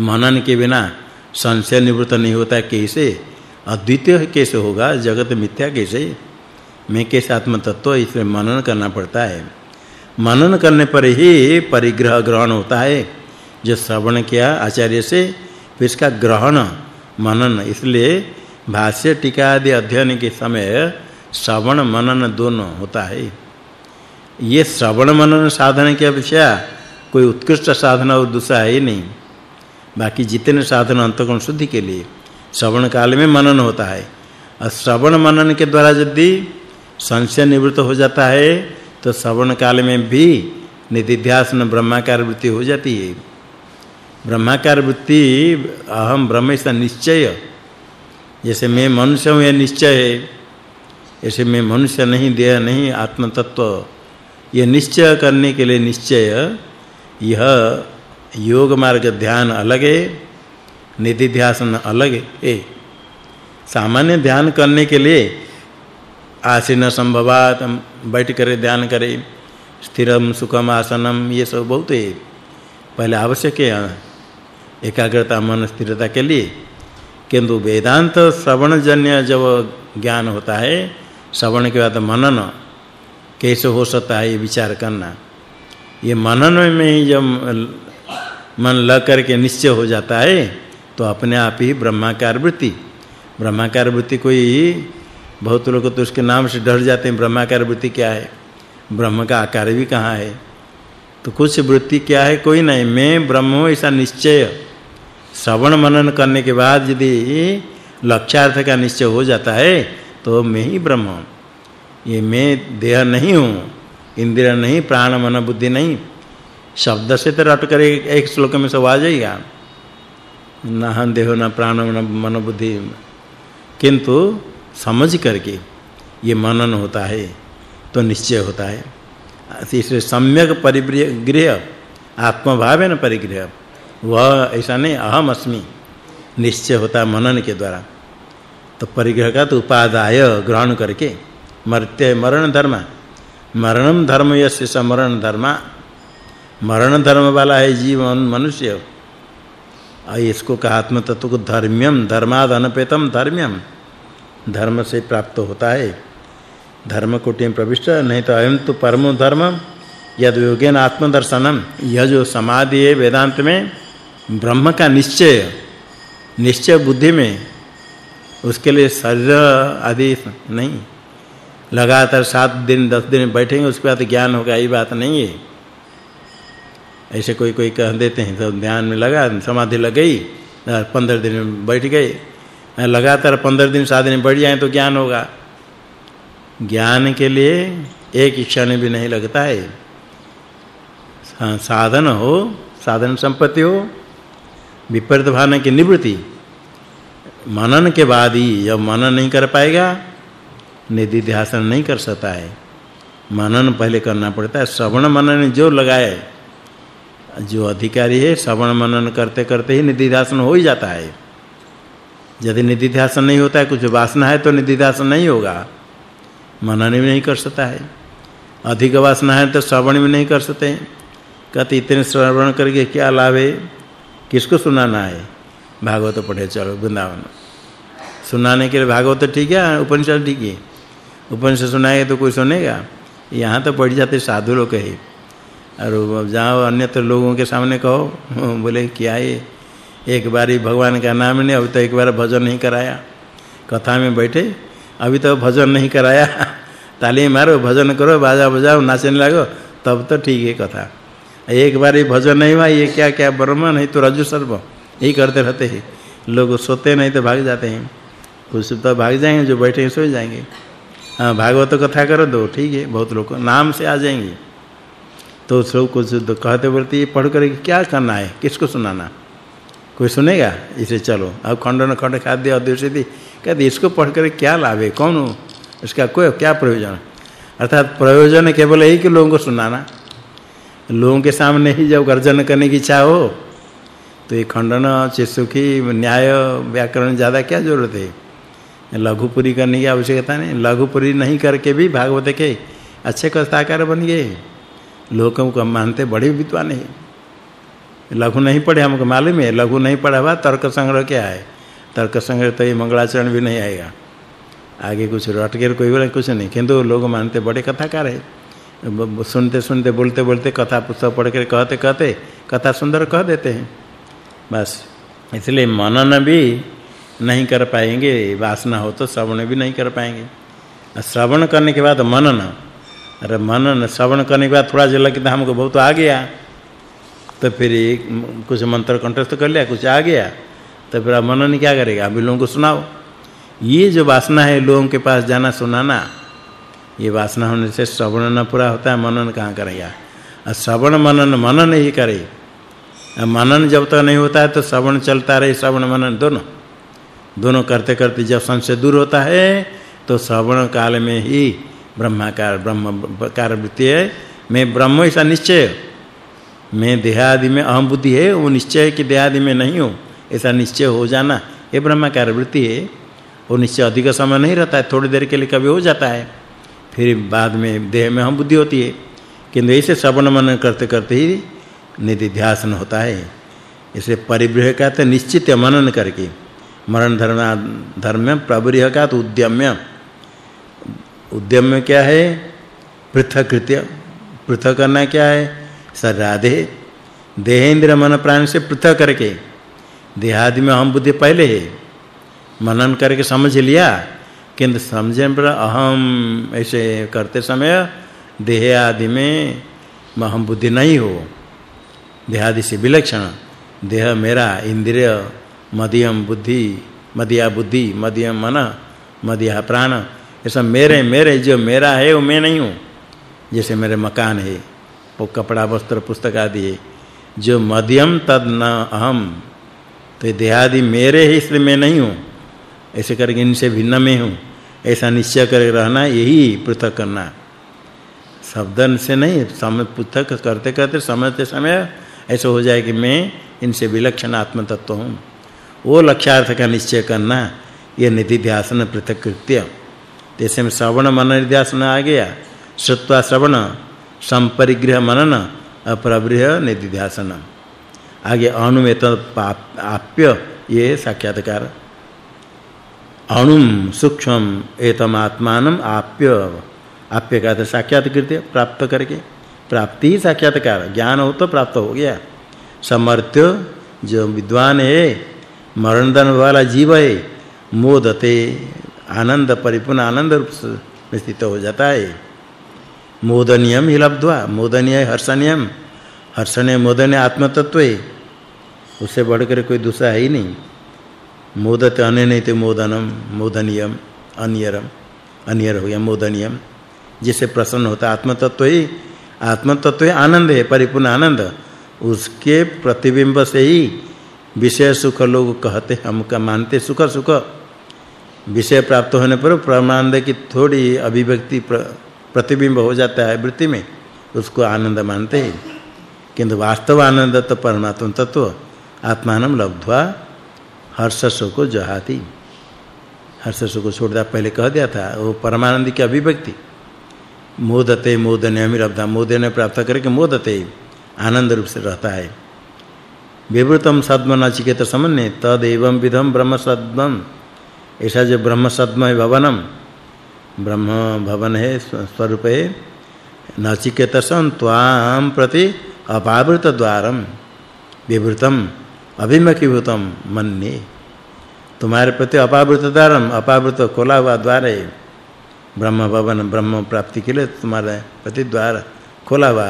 मनन के बिना संशय निवृत्त नहीं होता कैसे? अद्वितीय कैसे होगा? जगत मिथ्या कैसे? मैं कैसे आत्म तत्व इसमें मनन करना पड़ता है? मनन करने पर ही परिग्रह ग्रहण होता है। जो श्रवण किया आचार्य से, फिर इसका ग्रहण, मनन, इसलिए भाष्य टीका आदि अध्ययन के समय श्रवण मनन दोनों होता है। ये श्रवण मनन साधन की अपेक्षा कोई उत्कृष्ट साधन और दूसरा है नहीं। बाकी जितने साधन अंतकोण शुद्धि के लिए श्रवण काल में मनन होता है। और श्रवण मनन के द्वारा यदि संशय निवृत्त हो जाता है तो श्रवण काल में भी निधिध्यासन ब्रह्माकार वृत्ति हो जाती है। ब्रह्माकार वृत्ति अहम ब्रह्म निश्चय। जैसे मैं मनुष्य हूँ, यह निश्चय है। ऐसे में मनुष्य नहीं, देह नहीं आत्म तत्व यह निश्चय करने के लिए निश्चय। यह योग मार्ग ध्यान अलग है निधि ध्यान अलग है। सामान्य ध्यान करने के लिए आसीन संभवात बैठ कर ध्यान करें। स्थिरम, सुखम, आसनम, ये सब बहुत है। पहले आवश्यक है एकाग्रता, मन स्थिरता के लिए। किंतु वेदांत श्रवण जन्य जब ज्ञान होता है श्रवण के बाद मनन कैसे हो सकता है ये विचार करना। ये मनन में ही जब मन लग करके निश्चय हो जाता है तो अपने आप ही ब्रह्माकार वृत्ति। ब्रह्माकार वृत्ति कोई बहुत लोग तो उसके नाम से डर जाते हैं, ब्रह्माकार वृत्ति क्या है? ब्रह्म का आकार भी कहाँ है? तो कुछ वृत्ति क्या है कोई नहीं, मैं ब्रह्म हूँ, ऐसा निश्चय। श्रवण मनन करने के बाद यदि लक्ष्यार्थ का निश्चय हो जाता है तो मैं ही ब्रह्म हूँ। ये मैं देह नहीं हूँ, इंद्रिय नहीं, प्राण, मन, बुद्धि नहीं। शब्द से तो रट कर एक श्लोक में सब आ जाएगा। न हम देह, न प्राण मन, बुद्धि। किंतु समझ करके ये मनन होता है तो निश्चय होता है। इसलिए सम्यक परिग्रह आत्मभाव है न परिग्रह, वह ऐसा नहीं, अहम अस्मि। निश्चय होता मनन के द्वारा। तो परिग्रह का तो उपादाय ग्रहण करके मर्त्य मरण धर्म। मरणम धर्म यस्य समरण धर्म। मरण धर्म वाला है जीवन मनुष्य। इसको कहा आत्म तत्व को धर्म्यम धर्माद अनपेतम धर्म्यम। धर्म से प्राप्त होता है। धर्म कोटि में प्रविष्ट, नहीं तो अयम तो परमो धर्म। यद योगेन आत्मदर्शनम यह जो समाधि है वेदांत में ब्रह्म का निश्चय। निश्चय बुद्धि में उसके लिए शरीर आदि नहीं। लगातार सात दिन, दस दिन बैठेंगे, उसके बाद ज्ञान होगा ये बात नहीं है। ऐसे कोई कोई कह देते हैं तो ध्यान में लगा, समाधि लग गई पंद्रह दिन में बैठ गए। लगातार पंद्रह दिन, सात दिन बैठ जाए तो ज्ञान होगा। ज्ञान के लिए एक क्षण भी नहीं लगता है, साधन हो, साधन संपत्ति हो, विपरीत भावना की निवृत्ति। मनन के बाद ही जब मनन नहीं कर पाएगा निधि ध्यान नहीं कर सकता है। मनन पहले करना पड़ता है। श्रवण मनन जो लगाए, जो अधिकारी है, श्रवण मनन करते करते ही निधि ध्यान हो ही जाता है। यदि निधि ध्यान नहीं होता है, कुछ वासना है तो निधि ध्यान नहीं होगा। मनन भी नहीं कर सकता है। अधिक वासना है तो श्रवण भी नहीं कर सकते। कहते इतने श्रवण करके क्या लाभ है? किसको सुनाना है? भागवत पढ़े, चलो, वृंदावन। सुनाने के लिए भागवत ठीक है, उपनिषद ठीक है। उपनिषद सुनाएगा तो कोई सुनेगा? यहाँ तो पढ़ जाते साधु लोग है और जाओ, अन्यत्र लोगों के सामने कहो। बोले, क्या ये? एक बार ही भगवान का नाम नहीं, अभी तो एक बार भजन नहीं कराया। कथा में बैठे, अभी तो भजन नहीं कराया। ताली मारो, भजन करो, बाजा बजाओ, नाचने लगो, तब तो ठीक है कथा। एक बार ही भजन नहीं हुआ, ये क्या क्या ब्रह्म, नहीं तो रजु सर्व यही करते रहते हैं। लोग सोते नहीं तो भाग जाते हैं। कुछ तो भाग जाएँगे, जो बैठे सो जाएँगे। हाँ भागवत कथा करो दो, ठीक है, बहुत लोग नाम से आ जाएँगे। तो सब कुछ तो कहते बोलते पढ़ कर क्या करना है, किसको सुनाना? कोई सुनेगा? इसे चलो। अब खंडन खंड खाद्य अद्वैती कहते इसको पढ़ कर क्या लाभ है? कौन हो? इसका कोई क्या प्रयोजन? अर्थात प्रयोजन केवल यही कि लोगों को सुनाना। लोगों के सामने ही जब गर्जन करने की इच्छा हो तो ये खंडन, चिसुखी, न्याय, व्याकरण ज़्यादा क्या ज़रूरत है? लघुपुरी करने की आवश्यकता नहीं। लघुपुरी नहीं करके भी भागवत के अच्छे कथाकार बन गए। लोगों को मानते बड़े विद्वान है। लघु नहीं पढ़े हमको मालूम है। लघु नहीं पढ़ा हुआ तर्क संग्रह क्या है? तर्क संग्रह तो ये मंगलाचरण भी नहीं आएगा। आगे कुछ रट के कोई बोले, कुछ नहीं। किंतु लोग मानते बड़े कथाकार है। सुनते सुनते बोलते बोलते कथा पुस्तक पढ़ कर कहते कहते कथा सुंदर कह देते हैं। बस। इसलिए मनन भी नहीं कर पाएँगे, वासना हो तो श्रवण भी नहीं कर पाएँगे। श्रवण करने के बाद मनन। अरे मनन, श्रवण करने के बाद थोड़ा जो लगता हमको बहुत आ गया। तो फिर कुछ मंत्र कंठस्थ कर लिया, कुछ आ गया। तो फिर मनन क्या करेगा? अभी लोगों को सुनाओ। ये जो वासना है, लोगों के पास जाना सुनाना, ये वासना होने से श्रवण न पूरा होता है, मनन कहाँ करेगा? और श्रवण, मनन मनन ही करे। मनन जब तक नहीं होता है तो श्रवण चलता रहे, श्रवण मनन दोनों। दोनों करते करते जब संशय दूर होता है तो श्रवण काल में ही ब्रह्माकार, ब्रह्म कार वृत्ति है। मैं ब्रह्म ऐसा निश्चय मैं देहादि में अहम बुद्धि है, वो निश्चय कि देहादि में नहीं हूँ। ऐसा निश्चय हो जाना, ये ब्रह्माकार वृत्ति है। वो निश्चय अधिक समय नहीं रहता है, थोड़ी देर के लिए कभी हो जाता है। फिर बाद में देह में हम बुद्धि होती है। किंतु ऐसे श्रवण मनन करते करते ही निधि ध्यान होता है। इसे परिब्रह कहते निश्चित मनन करके। मरण धर्म धर्म प्रबृह का तो उद्यम्य। उद्यम्य क्या है? पृथक कृत्य। पृथक करना क्या है? सराधे देहेंद्र मन प्राण से पृथक करके। देहादि में हम बुद्धि पहले है। मनन करके समझ लिया, किंतु समझे पर अहम ऐसे करते समय देह आदि में अहम बुद्धि नहीं हो। देहादि से विलक्षण। देह मेरा, इंद्रिय मध्यम बुद्धि मध्या बुद्धि मध्यम मन मध्या प्राण। ऐसा मेरे मेरे, जो मेरा है, वो मैं नहीं हूँ। जैसे मेरे मकान है, वो कपड़ा, वस्त्र, पुस्तक आदि है। जो मध्यम तद न अहम। तो देहादि मेरे ही, इसलिए मैं नहीं हूँ। ऐसे करके इनसे भिन्न में हूँ। ऐसा निश्चय कर रहना, यही पृथक करना। शब्दन से नहीं, समय पृथक करते करते समझते समय ऐसा हो जाए कि मैं इनसे विलक्षण आत्म तत्व हूँ। वो लक्ष्यार्थ का निश्चय करना ये निधि ध्यान पृथक कृत्य। जैसे में श्रवण मनन ध्यान आ गया, श्रुत्वा श्रवण, संपरिग्रह मनन अप्रबृह निधि ध्यान आगे अनुमेत आप्य ये साक्षात्कार। अणुम सूक्ष्म एतम आत्मानम आप्य। आप्य का तो साक्षात्कृत प्राप्त करके। प्राप्ति साक्षात्कार। ज्ञान हो तो प्राप्त हो गया। समर्थ्य जो विद्वान है मरणदन वाला जीव है, मोदते आनंद, परिपूर्ण आनंद रूप में स्थित हो जाता है। मोदनियम ही लब्ध्वा, मोदनीय हर्षनियम हर्षणीय मोदनीय आत्मतत्व है। उससे बढ़कर कोई दूसरा है ही नहीं। मोदते अनैते मोदनम, मोदनियम, अनियरम, अनियर हो गया, मोदनियम। जिससे प्रसन्न होता आत्मतत्व ही आत्मतत्व ही आनंद है परिपूर्ण आनंद। उसके प्रतिबिंब से ही विषय सुख लोग कहते हम का मानते सुख सुख। विषय प्राप्त होने पर प्रमानंद की थोड़ी अभिव्यक्ति प्र, प्रतिबिंब हो जाता है वृत्ति में उसको आनंद मानते हैं। किंतु वास्तव आनंद तो परमात्म तत्व आत्मानम लब्ध्वा हर्ष को जहाती। हर्ष छोड़ दिया पहले कह दिया था वो परमानंद की अभिव्यक्ति। मोदते, मोदने अमिरब्धा मोदने प्राप्त करके मोदते, आनंद रूप से रहता है। विवृतम सद्म नचिकेत समन्य तद एवं विधम ब्रह्म सद्मम ऐसा जो ब्रह्म सद्म है भवनम, ब्रह्म भवन है स्वरूप नचिकेत सं त्वाम प्रति अपावृत द्वारम विवृतम, अभिमुखीभूतम, मन्ये। तुम्हारे प्रति अपावृत द्वारम अपावृत खोला हुआ द्वार ब्रह्म भवन, ब्रह्म प्राप्ति के लिए तुम्हारे प्रति द्वार खोला हुआ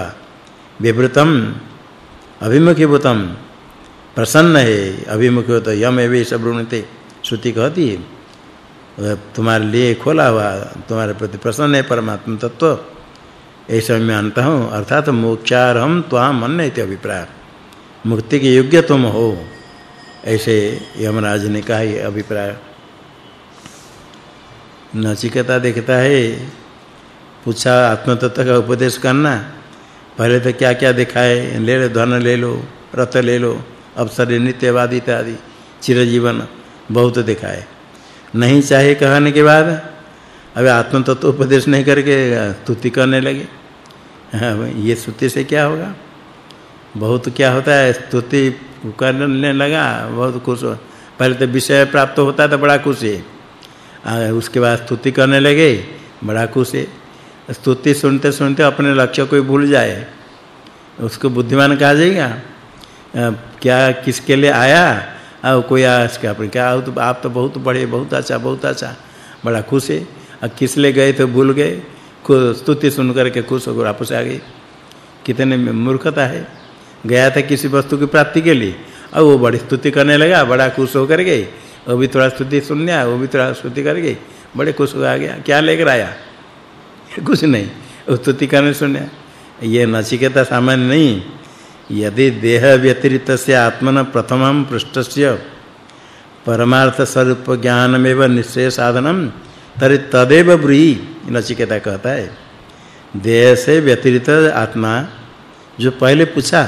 विवृतम, अभिमुखीभूतम, प्रसन्न है। अभिमुख तो यम एवे सब ऋणते श्रुति कहती है। तुम्हारे लिए खोला हुआ तुम्हारे प्रति प्रसन्न है, परमात्मा तत्व। ऐसा मैं मानता हूँ, अर्थात मोक्षारहम मन इति अभिप्राय। मुक्ति के योग्य तुम हो, ऐसे यमराज ने कहा ये अभिप्राय। नचिकेता देखता है, पूछा आत्म तत्व का उपदेश करना। पहले तो क्या क्या दिखाए? ले लो, धन ले लो, रथ ले लो, अवसर, नित्यवादी इत्यादि, चिरजीवन बहुत दिखाए। नहीं चाहे कहने के बाद, अब आत्म तत्व उपदेश नहीं करके स्तुति करने लगे। हाँ ये स्तुति से क्या होगा? बहुत क्या होता है, स्तुति करने लगा, बहुत खुश पहले तो विषय प्राप्त होता तो बड़ा खुश। है उसके बाद स्तुति करने लगे, बड़ा खुश है। स्तुति सुनते सुनते अपने लक्ष्य को भूल जाए। उसको बुद्धिमान कहा जाएगा क्या किसके लिए आया? और कोई आया इसके अपने। क्या तो आप तो बहुत बड़े, बहुत अच्छा बहुत अच्छा। बड़ा खुश है। और किस लिए गए तो भूल गए। स्तुति सुन करके खुश होकर वापस आ गए। कितने मूर्खता है। गया था किसी वस्तु की प्राप्ति के लिए। और वो बड़ी स्तुति करने लगा, बड़ा खुश होकर गए। वो भी थोड़ा स्तुति सुन लिया वो भी थोड़ा स्तुति कर गए बड़े खुश हो गया, क्या लेकर आया? कुछ नहीं स्तुति करने सुने ये नचिकेता सामान्य नहीं, यदि देह व्यतिरिक्त से आत्मन प्रथमम पृष्ठस्य परमार्थ स्वरूप ज्ञानमेव निश्चय साधनम तरी तदेव ब्रूहि नचिकेता कहता है। देह से व्यतिरिक्त आत्मा जो पहले पूछा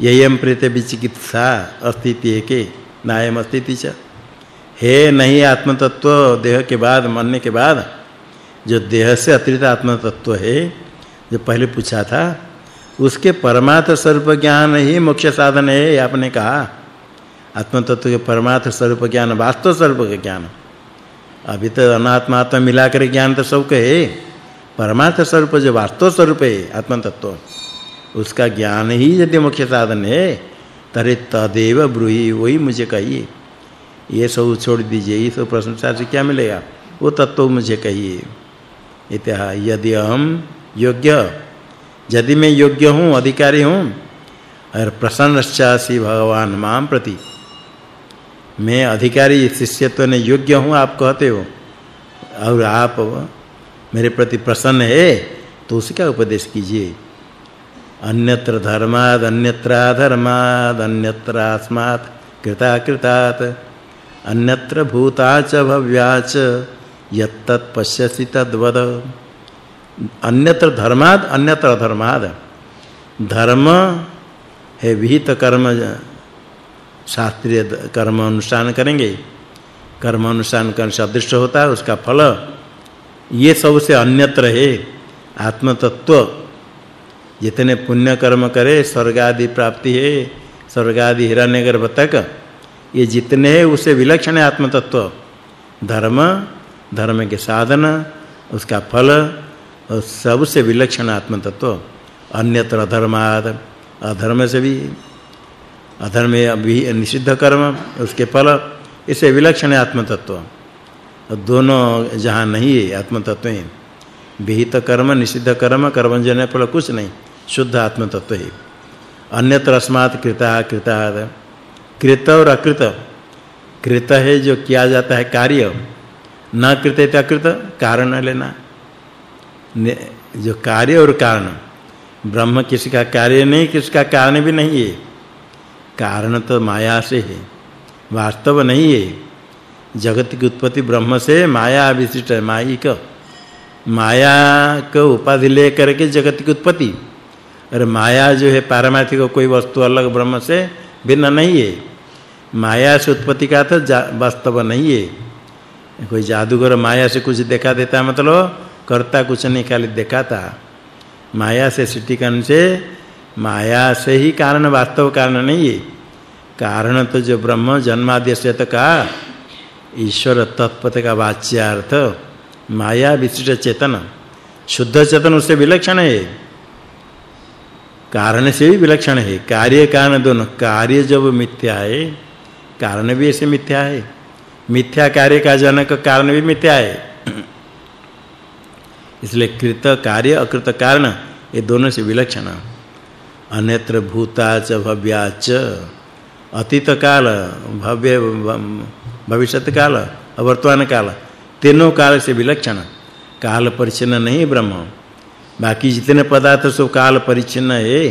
ययम प्रेत विचिकित्सा अस्तित्व के नायम अस्तित्व च। हे नहीं आत्म तत्व देह के बाद मरने के बाद, जो देह से अतिरिक्त आत्म तत्व है, जो पहले पूछा था, उसके परमार्थ स्वरूप ज्ञान ही मुख्य साधन है आपने कहा। आत्म तत्व के परमार्थ स्वरूप ज्ञान, वास्तव स्वरूप का ज्ञान। अभी तो अनात्मा, आत्मा मिलाकर ज्ञान तो सबके है। परमार्थ स्वरूप जो वास्तव स्वरूप है आत्म तत्व उसका ज्ञान ही यदि मुख्य साधन है, तरे तदेव ब्रूहि, वही मुझे कहिए। ये सब छोड़ दीजिए, ये सब प्रशंसा से क्या मिलेगा? वो तत्व मुझे कहिए। इत्या यदि हम योग्य, यदि मैं योग्य हूँ, अधिकारी हूँ और प्रसन्नश्चासी भगवान माम प्रति, मैं अधिकारी, शिष्यत्व ने योग्य हूँ, आप कहते हो, और आप मेरे प्रति प्रसन्न है तो उसका उपदेश कीजिए? अन्यत्र धर्माद अन्यत्र अधर्माद अन्यत्र आस्मात् कृता कृतात्। अन्यत्र भूता च भव्या च, यत्तत् पश्यसि तद्वद। अन्यत्र धर्माद अन्यत्र अधर्माद धर्म है विहित कर्म, शास्त्रीय कर्म अनुष्ठान करेंगे। कर्म अनुष्ठान कर सदृश होता है, उसका फल। ये सबसे अन्यत्र है आत्म तत्व जितने पुण्य कर्म करे स्वर्ग आदि प्राप्ति है स्वर्ग आदि हिरण्यगर्भ तक। ये जितने है, उसे विलक्षण आत्म तत्व धर्म धर्म के साधन, उसका फल, और सबसे विलक्षण आत्म तत्व अन्यत्र अधर्माद अधर्म से भी। अधर्म में अभी निषिद्ध कर्म, उसके फल, इसे विलक्षण आत्म तत्व दोनों जहाँ नहीं है आत्म तत्व है। विहित कर्म, निषिद्ध कर्म, कर्मजन्य फल कुछ नहीं, शुद्ध आत्म तत्व है। अन्यत्र अस्मात् कृता कृता कृत और अकृत। कृत है जो किया जाता है कार्य। न कृत है अकृत, कारण लेना। जो कार्य और कारण। ब्रह्म किसी का कार्य नहीं, किसी का कारण भी नहीं है। कारण तो माया से है, वास्तव नहीं है। जगत की उत्पत्ति ब्रह्म से माया विशिष्ट है मायिक माया को उपाधि लेकर के जगत की उत्पत्ति। और माया जो है, पारमार्थिक कोई वस्तु अलग ब्रह्म से भिन्न नहीं है। माया से उत्पत्ति का तो वास्तव नहीं है। कोई जादूगर माया से कुछ देखा देता मतलब करता कुछ नहीं, खाली दिखाता। माया से सृष्टि करने से माया से ही कारण, वास्तव कारण नहीं है। कारण तो जो ब्रह्म जन्मादि से तो कहा ईश्वर तत्पथ का वाच्यार्थ। माया विशिष्ट चेतन, शुद्ध चेतन, उससे विलक्षण है। कारण से भी विलक्षण है कार्य कारण दोनों कार्य जब मिथ्या है कारण भी ऐसे मिथ्या है मिथ्या कार्य का जनक कारण भी मिथ्या है इसलिए कृत कार्य अकृत कारण ये दोनों से विलक्षण अन्यत्र भूता च भव्या च अतीत काल भव्य भविष्यत काल वर्तमान काल तीनों काल से विलक्षण काल परिचिन्न नहीं ब्रह्म बाकी जितने पदार्थ सब काल परिचिन्न है,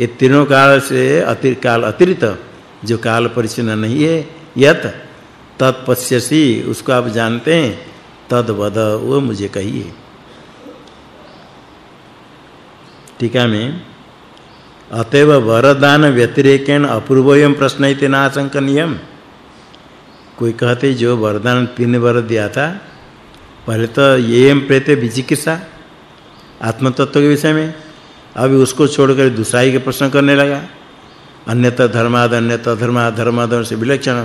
ये तीनों काल से अतिरिक्त काल अतिरिक्त, जो काल परिचिन्न नहीं है, यत तत्पश्यसी, उसको आप जानते हैं तद वद वो मुझे कहिए। टीका में? अतएव वरदान व्यतिरेकेण अपूर्वयम प्रश्न इति नाशंकनीयम कोई कहते जो वरदान तीन वर दिया था, पहले तो ये प्रेते विचिकित्सा आत्म तत्व के विषय में, अभी उसको छोड़कर दूसरा ही के प्रश्न करने लगा। अन्यथा धर्माद अन्यथा धर्माद धर्माद से विलक्षण।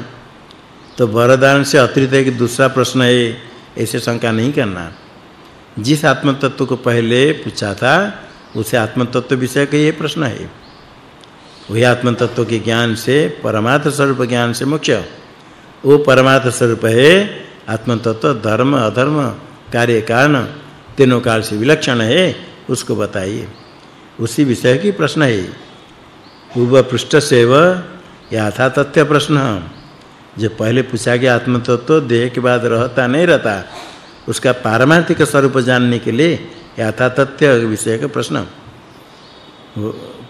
तो वरदान से अतिरिक्त एक दूसरा प्रश्न है, ऐसे शंका नहीं करना। जिस आत्म तत्व को पहले पूछा था, उसे आत्म तत्व विषय का ये प्रश्न है। वही आत्म तत्व के ज्ञान से, परमार्थ स्वरूप ज्ञान से मुख्य। वो परमार्थ स्वरूप है आत्म तत्व धर्म, अधर्म, कार्य कारण। तीनों काल से विलक्षण है, उसको बताइए। उसी विषय की प्रश्न है। पूर्व पृष्ठ से व यथा तथ्य प्रश्न। जो पहले पूछा गया आत्म तत्व देह के बाद रहता नहीं रहता, उसका पारमार्थिक स्वरूप जानने के लिए यथा तथ्य विषय का प्रश्न।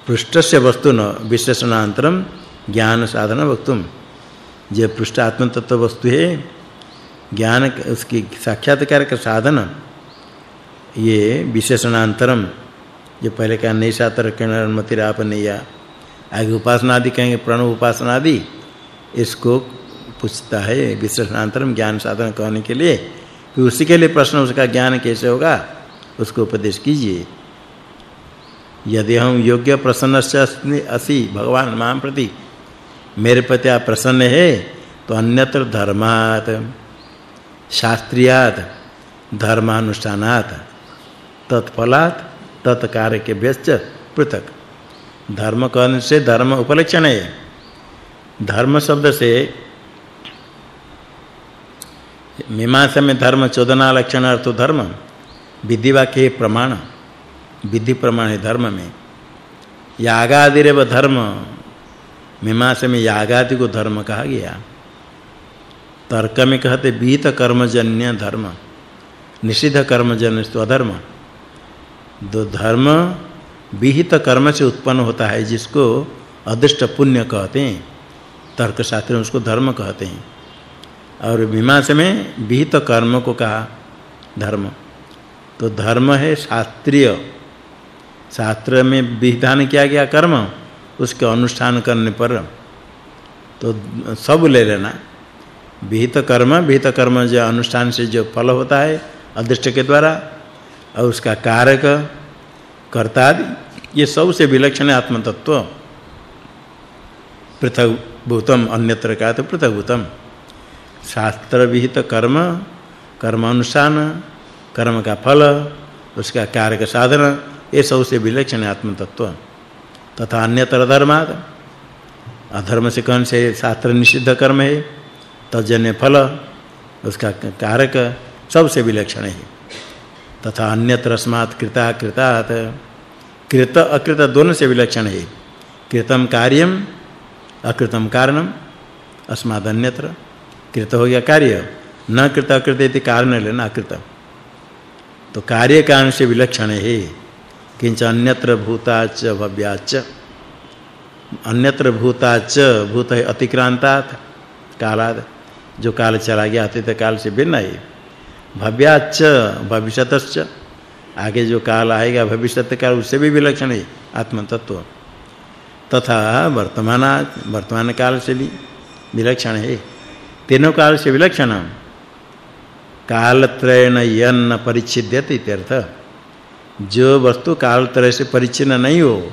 पृष्ठ से वस्तु न विशेषणांतरम ज्ञान साधन वक्तुम जो पृष्ठ आत्म तत्व वस्तु है, ज्ञान उसकी साक्षात्कार का साधन। ये विशेषणांतरम, जो पहले का नहीं सातर अनुमति आप नहीं आगे उपासना आदि कहेंगे, प्रणव उपासना आदि इसको पूछता है विशेषणांतरम ज्ञान साधन कहने के लिए। कि उसी के लिए प्रश्न उसका ज्ञान कैसे होगा, उसको उपदेश कीजिए। यदि हम योग्य प्रसन्न असि भगवान माँ प्रति, मेरे प्रति आप प्रसन्न है तो अन्यत्र धर्मात, शास्त्रीयात, धर्मानुष्ठानात तत्फलात तत्कार्य के व्यस्त पृथक। धर्म कहने से धर्म उपलक्षण है। धर्म शब्द से मीमांसा में धर्म चोदना लक्षण अर्थ धर्म। विधि वाक्य प्रमाण। विधि प्रमाण है धर्म में। यागादिरेव धर्म। मीमांसा में यागादि को धर्म कहा गया। तर्क में कहते विहित कर्मजन्य धर्म। निषिद्ध कर्मजन्य अधर्म दो धर्म विहित कर्म से उत्पन्न होता है, जिसको अदृष्ट पुण्य कहते हैं। तर्क शास्त्र में उसको धर्म कहते हैं। और मीमांसा में विहित कर्म को कहा, धर्म। तो धर्म है शास्त्रीय। शास्त्र में विधान किया गया कर्म, उसके अनुष्ठान करने पर तो सब ले लेना। विहित कर्म विहित कर्म जो अनुष्ठान से जो फल होता है, अदृष्ट के द्वारा और उसका कारक कर्ता आदि ये सबसे विलक्षण आत्म तत्व पृथक भूतम अन्यत्र का तो पृथक भूतम शास्त्र विहित कर्म कर्म अनुष्ठान कर्म का फल, उसका कारक साधन, ये सबसे विलक्षण आत्म तत्व तथा अन्यतर धर्माद अधर्म से कौन से शास्त्र निषिद्ध कर्म है, तजन्य फल, उसका कारक सबसे विलक्षण है। तथा अन्यत्र स्मात् कृता कृतात्। कृत, अकृत दोनों से विलक्षण है। कृतम कार्यम अकृतम कारणम अस्माद अन्यत्र। कृत हो गया कार्य। न कृत, अकृत इति कारण लेना अकृत। तो कार्य कारण से विलक्षण है। किंच अन्यत्र भूताच भव्याच अन्यत्र भूताच भूत अतिक्रांतात कालाद जो काल चला गया, अतीत काल से भिन्न है। भव्याच भविष्यतश्च। आगे जो काल आएगा, भविष्यत काल, उससे भी विलक्षण है आत्म तत्व तथा वर्तमान वर्तमान काल से भी विलक्षण है। तीनों काल से विलक्षण कालत्रयन यन्न परिच्छिद्यते इत्यर्थ। जो वस्तु काल कालत्रय से परिच्छिन्न नहीं हो,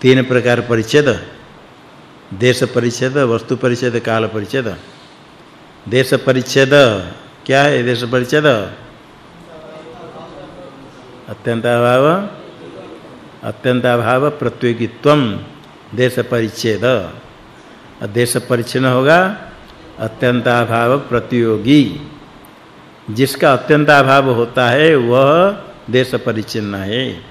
तीन प्रकार परिच्छेद। देश परिच्छेद, वस्तु परिच्छेद, काल परिच्छेद। देश परिच्छेद क्या है? देश परिच्छेद अत्यंत अभाव। अत्यंत अभाव प्रत्योगित्वम देश परिच्छेद। देश परिच्छिन्न होगा। अत्यंत अभाव प्रतियोगी। जिसका अत्यंत अभाव होता है, वह देश परिचिन्न है।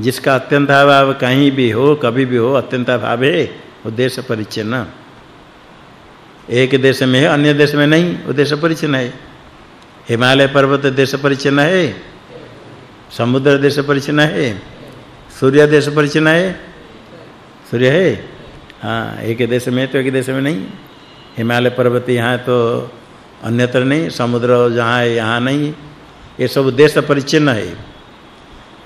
जिसका अत्यंत अभाव कहीं भी हो, कभी भी हो, अत्यंत अभाव है, वो देश परिचन्न एक देश में है, अन्य देश में नहीं, वो देश परिचन्न है। हिमालय पर्वत देश परिचन्न है, समुद्र देश परिचन्न है, सूर्य देश परिचन्न है। सूर्य है? हाँ एक देश में तो एक देश में नहीं। हिमालय पर्वत यहाँ तो अन्यत्र नहीं, समुद्र जहाँ है, यहाँ नहीं। ये सब देश परिचिन्न है।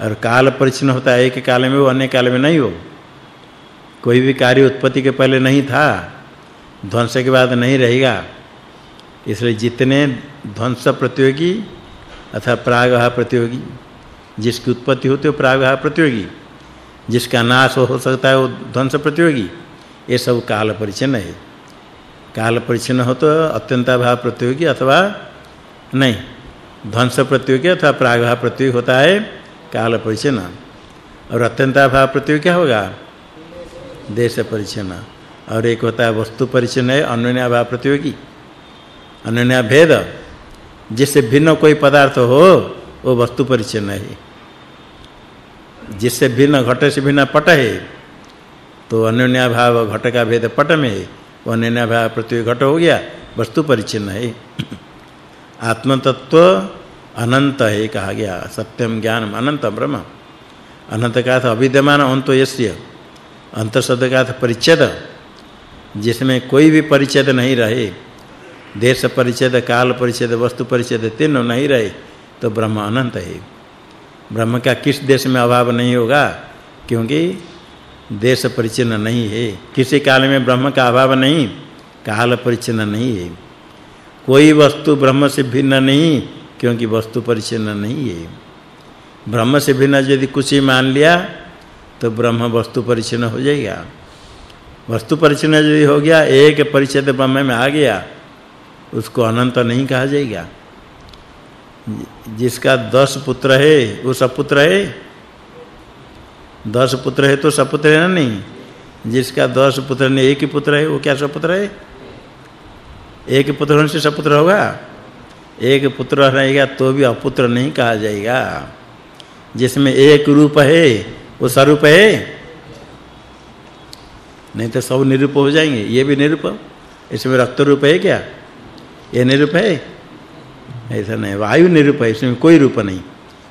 और काल परिचिन्न होता है, एक काल में वो अन्य काल में नहीं हो। कोई भी कार्य उत्पत्ति के पहले नहीं था। ध्वंस के बाद नहीं रहेगा। इसलिए जितने ध्वंस प्रतियोगी अथवा प्रागभाव प्रतियोगी, जिसकी उत्पत्ति होती है प्रागभाव प्रतियोगी। जिसका नाश हो सकता है वो ध्वंस प्रतियोगी। ये सब काल परिचिन्न है। काल परिचिन्न हो तो अत्यंताभाव प्रतियोगी अथवा नहीं। ध्वंस प्रतियोगी अथवा प्रागभाव प्रतियोगी होता है काल परिचिन्न और अत्यंताभाव प्रतियोगी क्या होगा? देश परिचिन्न और एक होता है वस्तु परिचिन्न है अन्योन्या भाव प्रतियोगी। अन्योन्या भेद। जिससे भिन्न कोई पदार्थ हो, वो वस्तु परिचिन्न है जिससे भिन्न घट से भिन्न पट है तो अन्योन्या भाव घट का भेद पट में है। वो अन्योन्या भाव प्रतियोगी घट हो गया, वस्तु परिचिन्न है आत्म तत्व अनंत है कहा गया सत्यम ज्ञानम अनंत ब्रह्म। अनंत का अर्थ अविद्यमान अंतो यस्य अंत शब्द का अर्थ परिच्छेद। जिसमें कोई भी परिच्छेद नहीं रहे, देश परिच्छेद, काल परिच्छेद, वस्तु परिच्छेद तीनों नहीं रहे तो ब्रह्म अनंत है। ब्रह्म का किस देश में अभाव नहीं होगा? क्योंकि देश परिचिन्न नहीं है। किसी काल में ब्रह्म का अभाव नहीं, काल परिचिन्न नहीं है। कोई वस्तु ब्रह्म से भिन्न नहीं, क्योंकि वस्तु परिचिन्न नहीं है। ब्रह्म से भिन्न यदि कुछ ही मान लिया तो ब्रह्म वस्तु परिचिन्न हो जाएगा। वस्तु परिचय यदि हो गया, एक परिच्छेद ब्रह्म में आ गया, उसको अनंत नहीं कहा जाएगा। जिसका दस पुत्र है, वो सपुत्र है? दस पुत्र है तो सपुत्र है ना नहीं? जिसका दस पुत्र नहीं, एक ही पुत्र है, वो क्या सपुत्र है? एक पुत्र होने से सपुत्र होगा? एक पुत्र रहेगा तो भी अपुत्र नहीं कहा जाएगा। जिसमें एक रूप है, वो स्वरूप है? नहीं तो सब निरूप हो जाएँगे। ये भी निरूप? इसमें रक्त रूप है क्या? ये निरूप है? ऐसा नहीं। वायु निरूप है, इसमें कोई रूप नहीं।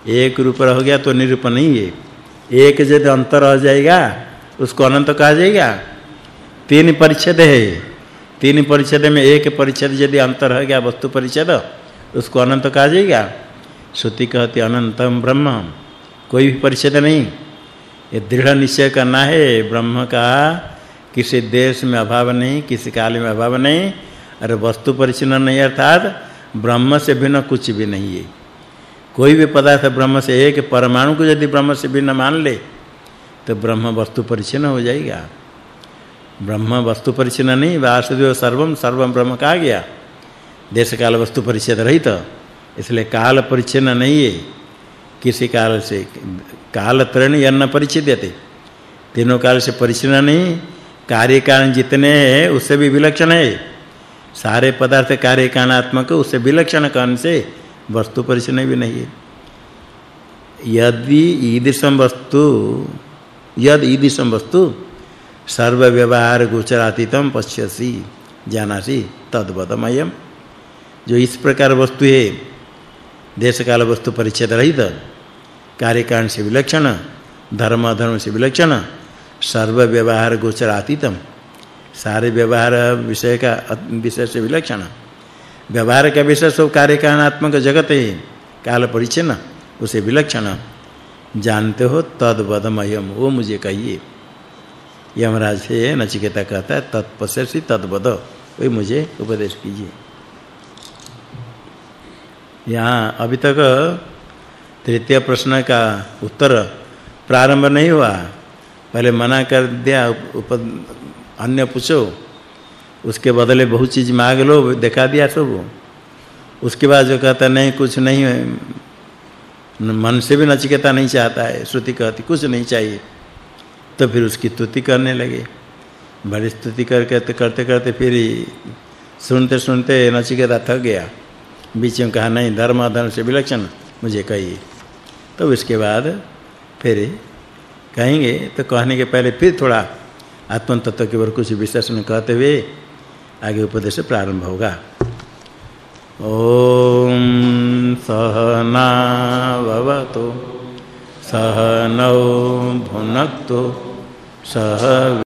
एक रूप रह गया तो निरूप नहीं है। एक यदि अंतर रह जाएगा, उसको अनंत कहा जाएगा? तीन परिच्छेद है। तीन परिच्छेद में एक परिच्छेद यदि अंतर रह गया, वस्तु परिच्छेद, उसको अनंत कहा जाएगा? श्रुति कहती, अनंतम ब्रह्म कोई भी परिच्छेद नहीं। ये दृढ़ निश्चय करना है, ब्रह्म का किसी देश में अभाव नहीं, किसी काल में अभाव नहीं, और वस्तु परिचिन्न नहीं, अर्थात ब्रह्म से भिन्न कुछ भी नहीं है। कोई भी पदार्थ ब्रह्म से एक, परमाणु को यदि ब्रह्म से भिन्न मान ले तो ब्रह्म वस्तु परिचिन्न हो जाएगा। ब्रह्म वस्तु परिचिन्न नहीं, वासुदेव सर्वम सर्वम ब्रह्म कहा गया। देश काल वस्तु परिच्छेद रहित, इसलिए काल परिचिन्न नहीं है। किसी काल से, काल त्रण यन्न परिच्छेद्यते तीनों काल से परिचिन्न नहीं कार्य कारण जितने हैं, उससे भी विलक्षण है। सारे पदार्थ कार्य कारणात्मक उससे विलक्षण कारण से वस्तु परिचय भी नहीं है। यदि ईदृशम वस्तु, यद ईदृशम वस्तु सर्व व्यवहार गोचरातीतम पश्यसि, जानासि जो इस प्रकार वस्तु है देश काल वस्तु परिच्छेद रहित कार्य कारण से विलक्षण, धर्म, अधर्म से विलक्षण सर्व व्यवहार गोचर गोचरातीतम सारे व्यवहार विषय का विषय से विलक्षण व्यवहार का विषय सब कार्य कारणात्मक जगत है काल परिचिन्न उसे विलक्षण। जानते हो तद्वदमयम, वो मुझे कहिए। यमराज से नचिकेता कहता है, तत्पश्यसि तद्वद वही मुझे उपदेश कीजिए। यहाँ अभी तक तृतीय प्रश्न का उत्तर प्रारंभ नहीं हुआ। पहले मना कर दिया उप अन्य पूछो। उसके बदले बहुत चीज़ मांग लो, दिखा दिया सब। उसके बाद जो कहता, नहीं, कुछ नहीं है। मन से भी नचिकेता नहीं चाहता है। श्रुति कहती, कुछ नहीं चाहिए। तो फिर उसकी स्तुति करने लगे। बड़ी स्तुति करके तो करते करते फिर सुनते सुनते नचिकेता थक गया। बीच में कहा, नहीं धर्म अधर्म से विलक्षण मुझे कहिए। तो उसके बाद फिर कहेंगे तो कहने के पहले फिर थोड़ा आत्म तत्व के ऊपर कुछ विश्लेषण कहते हुए आगे उपदेश प्रारंभ होगा। ओम सहना भवतु, सहनौ भुनक्तु, सह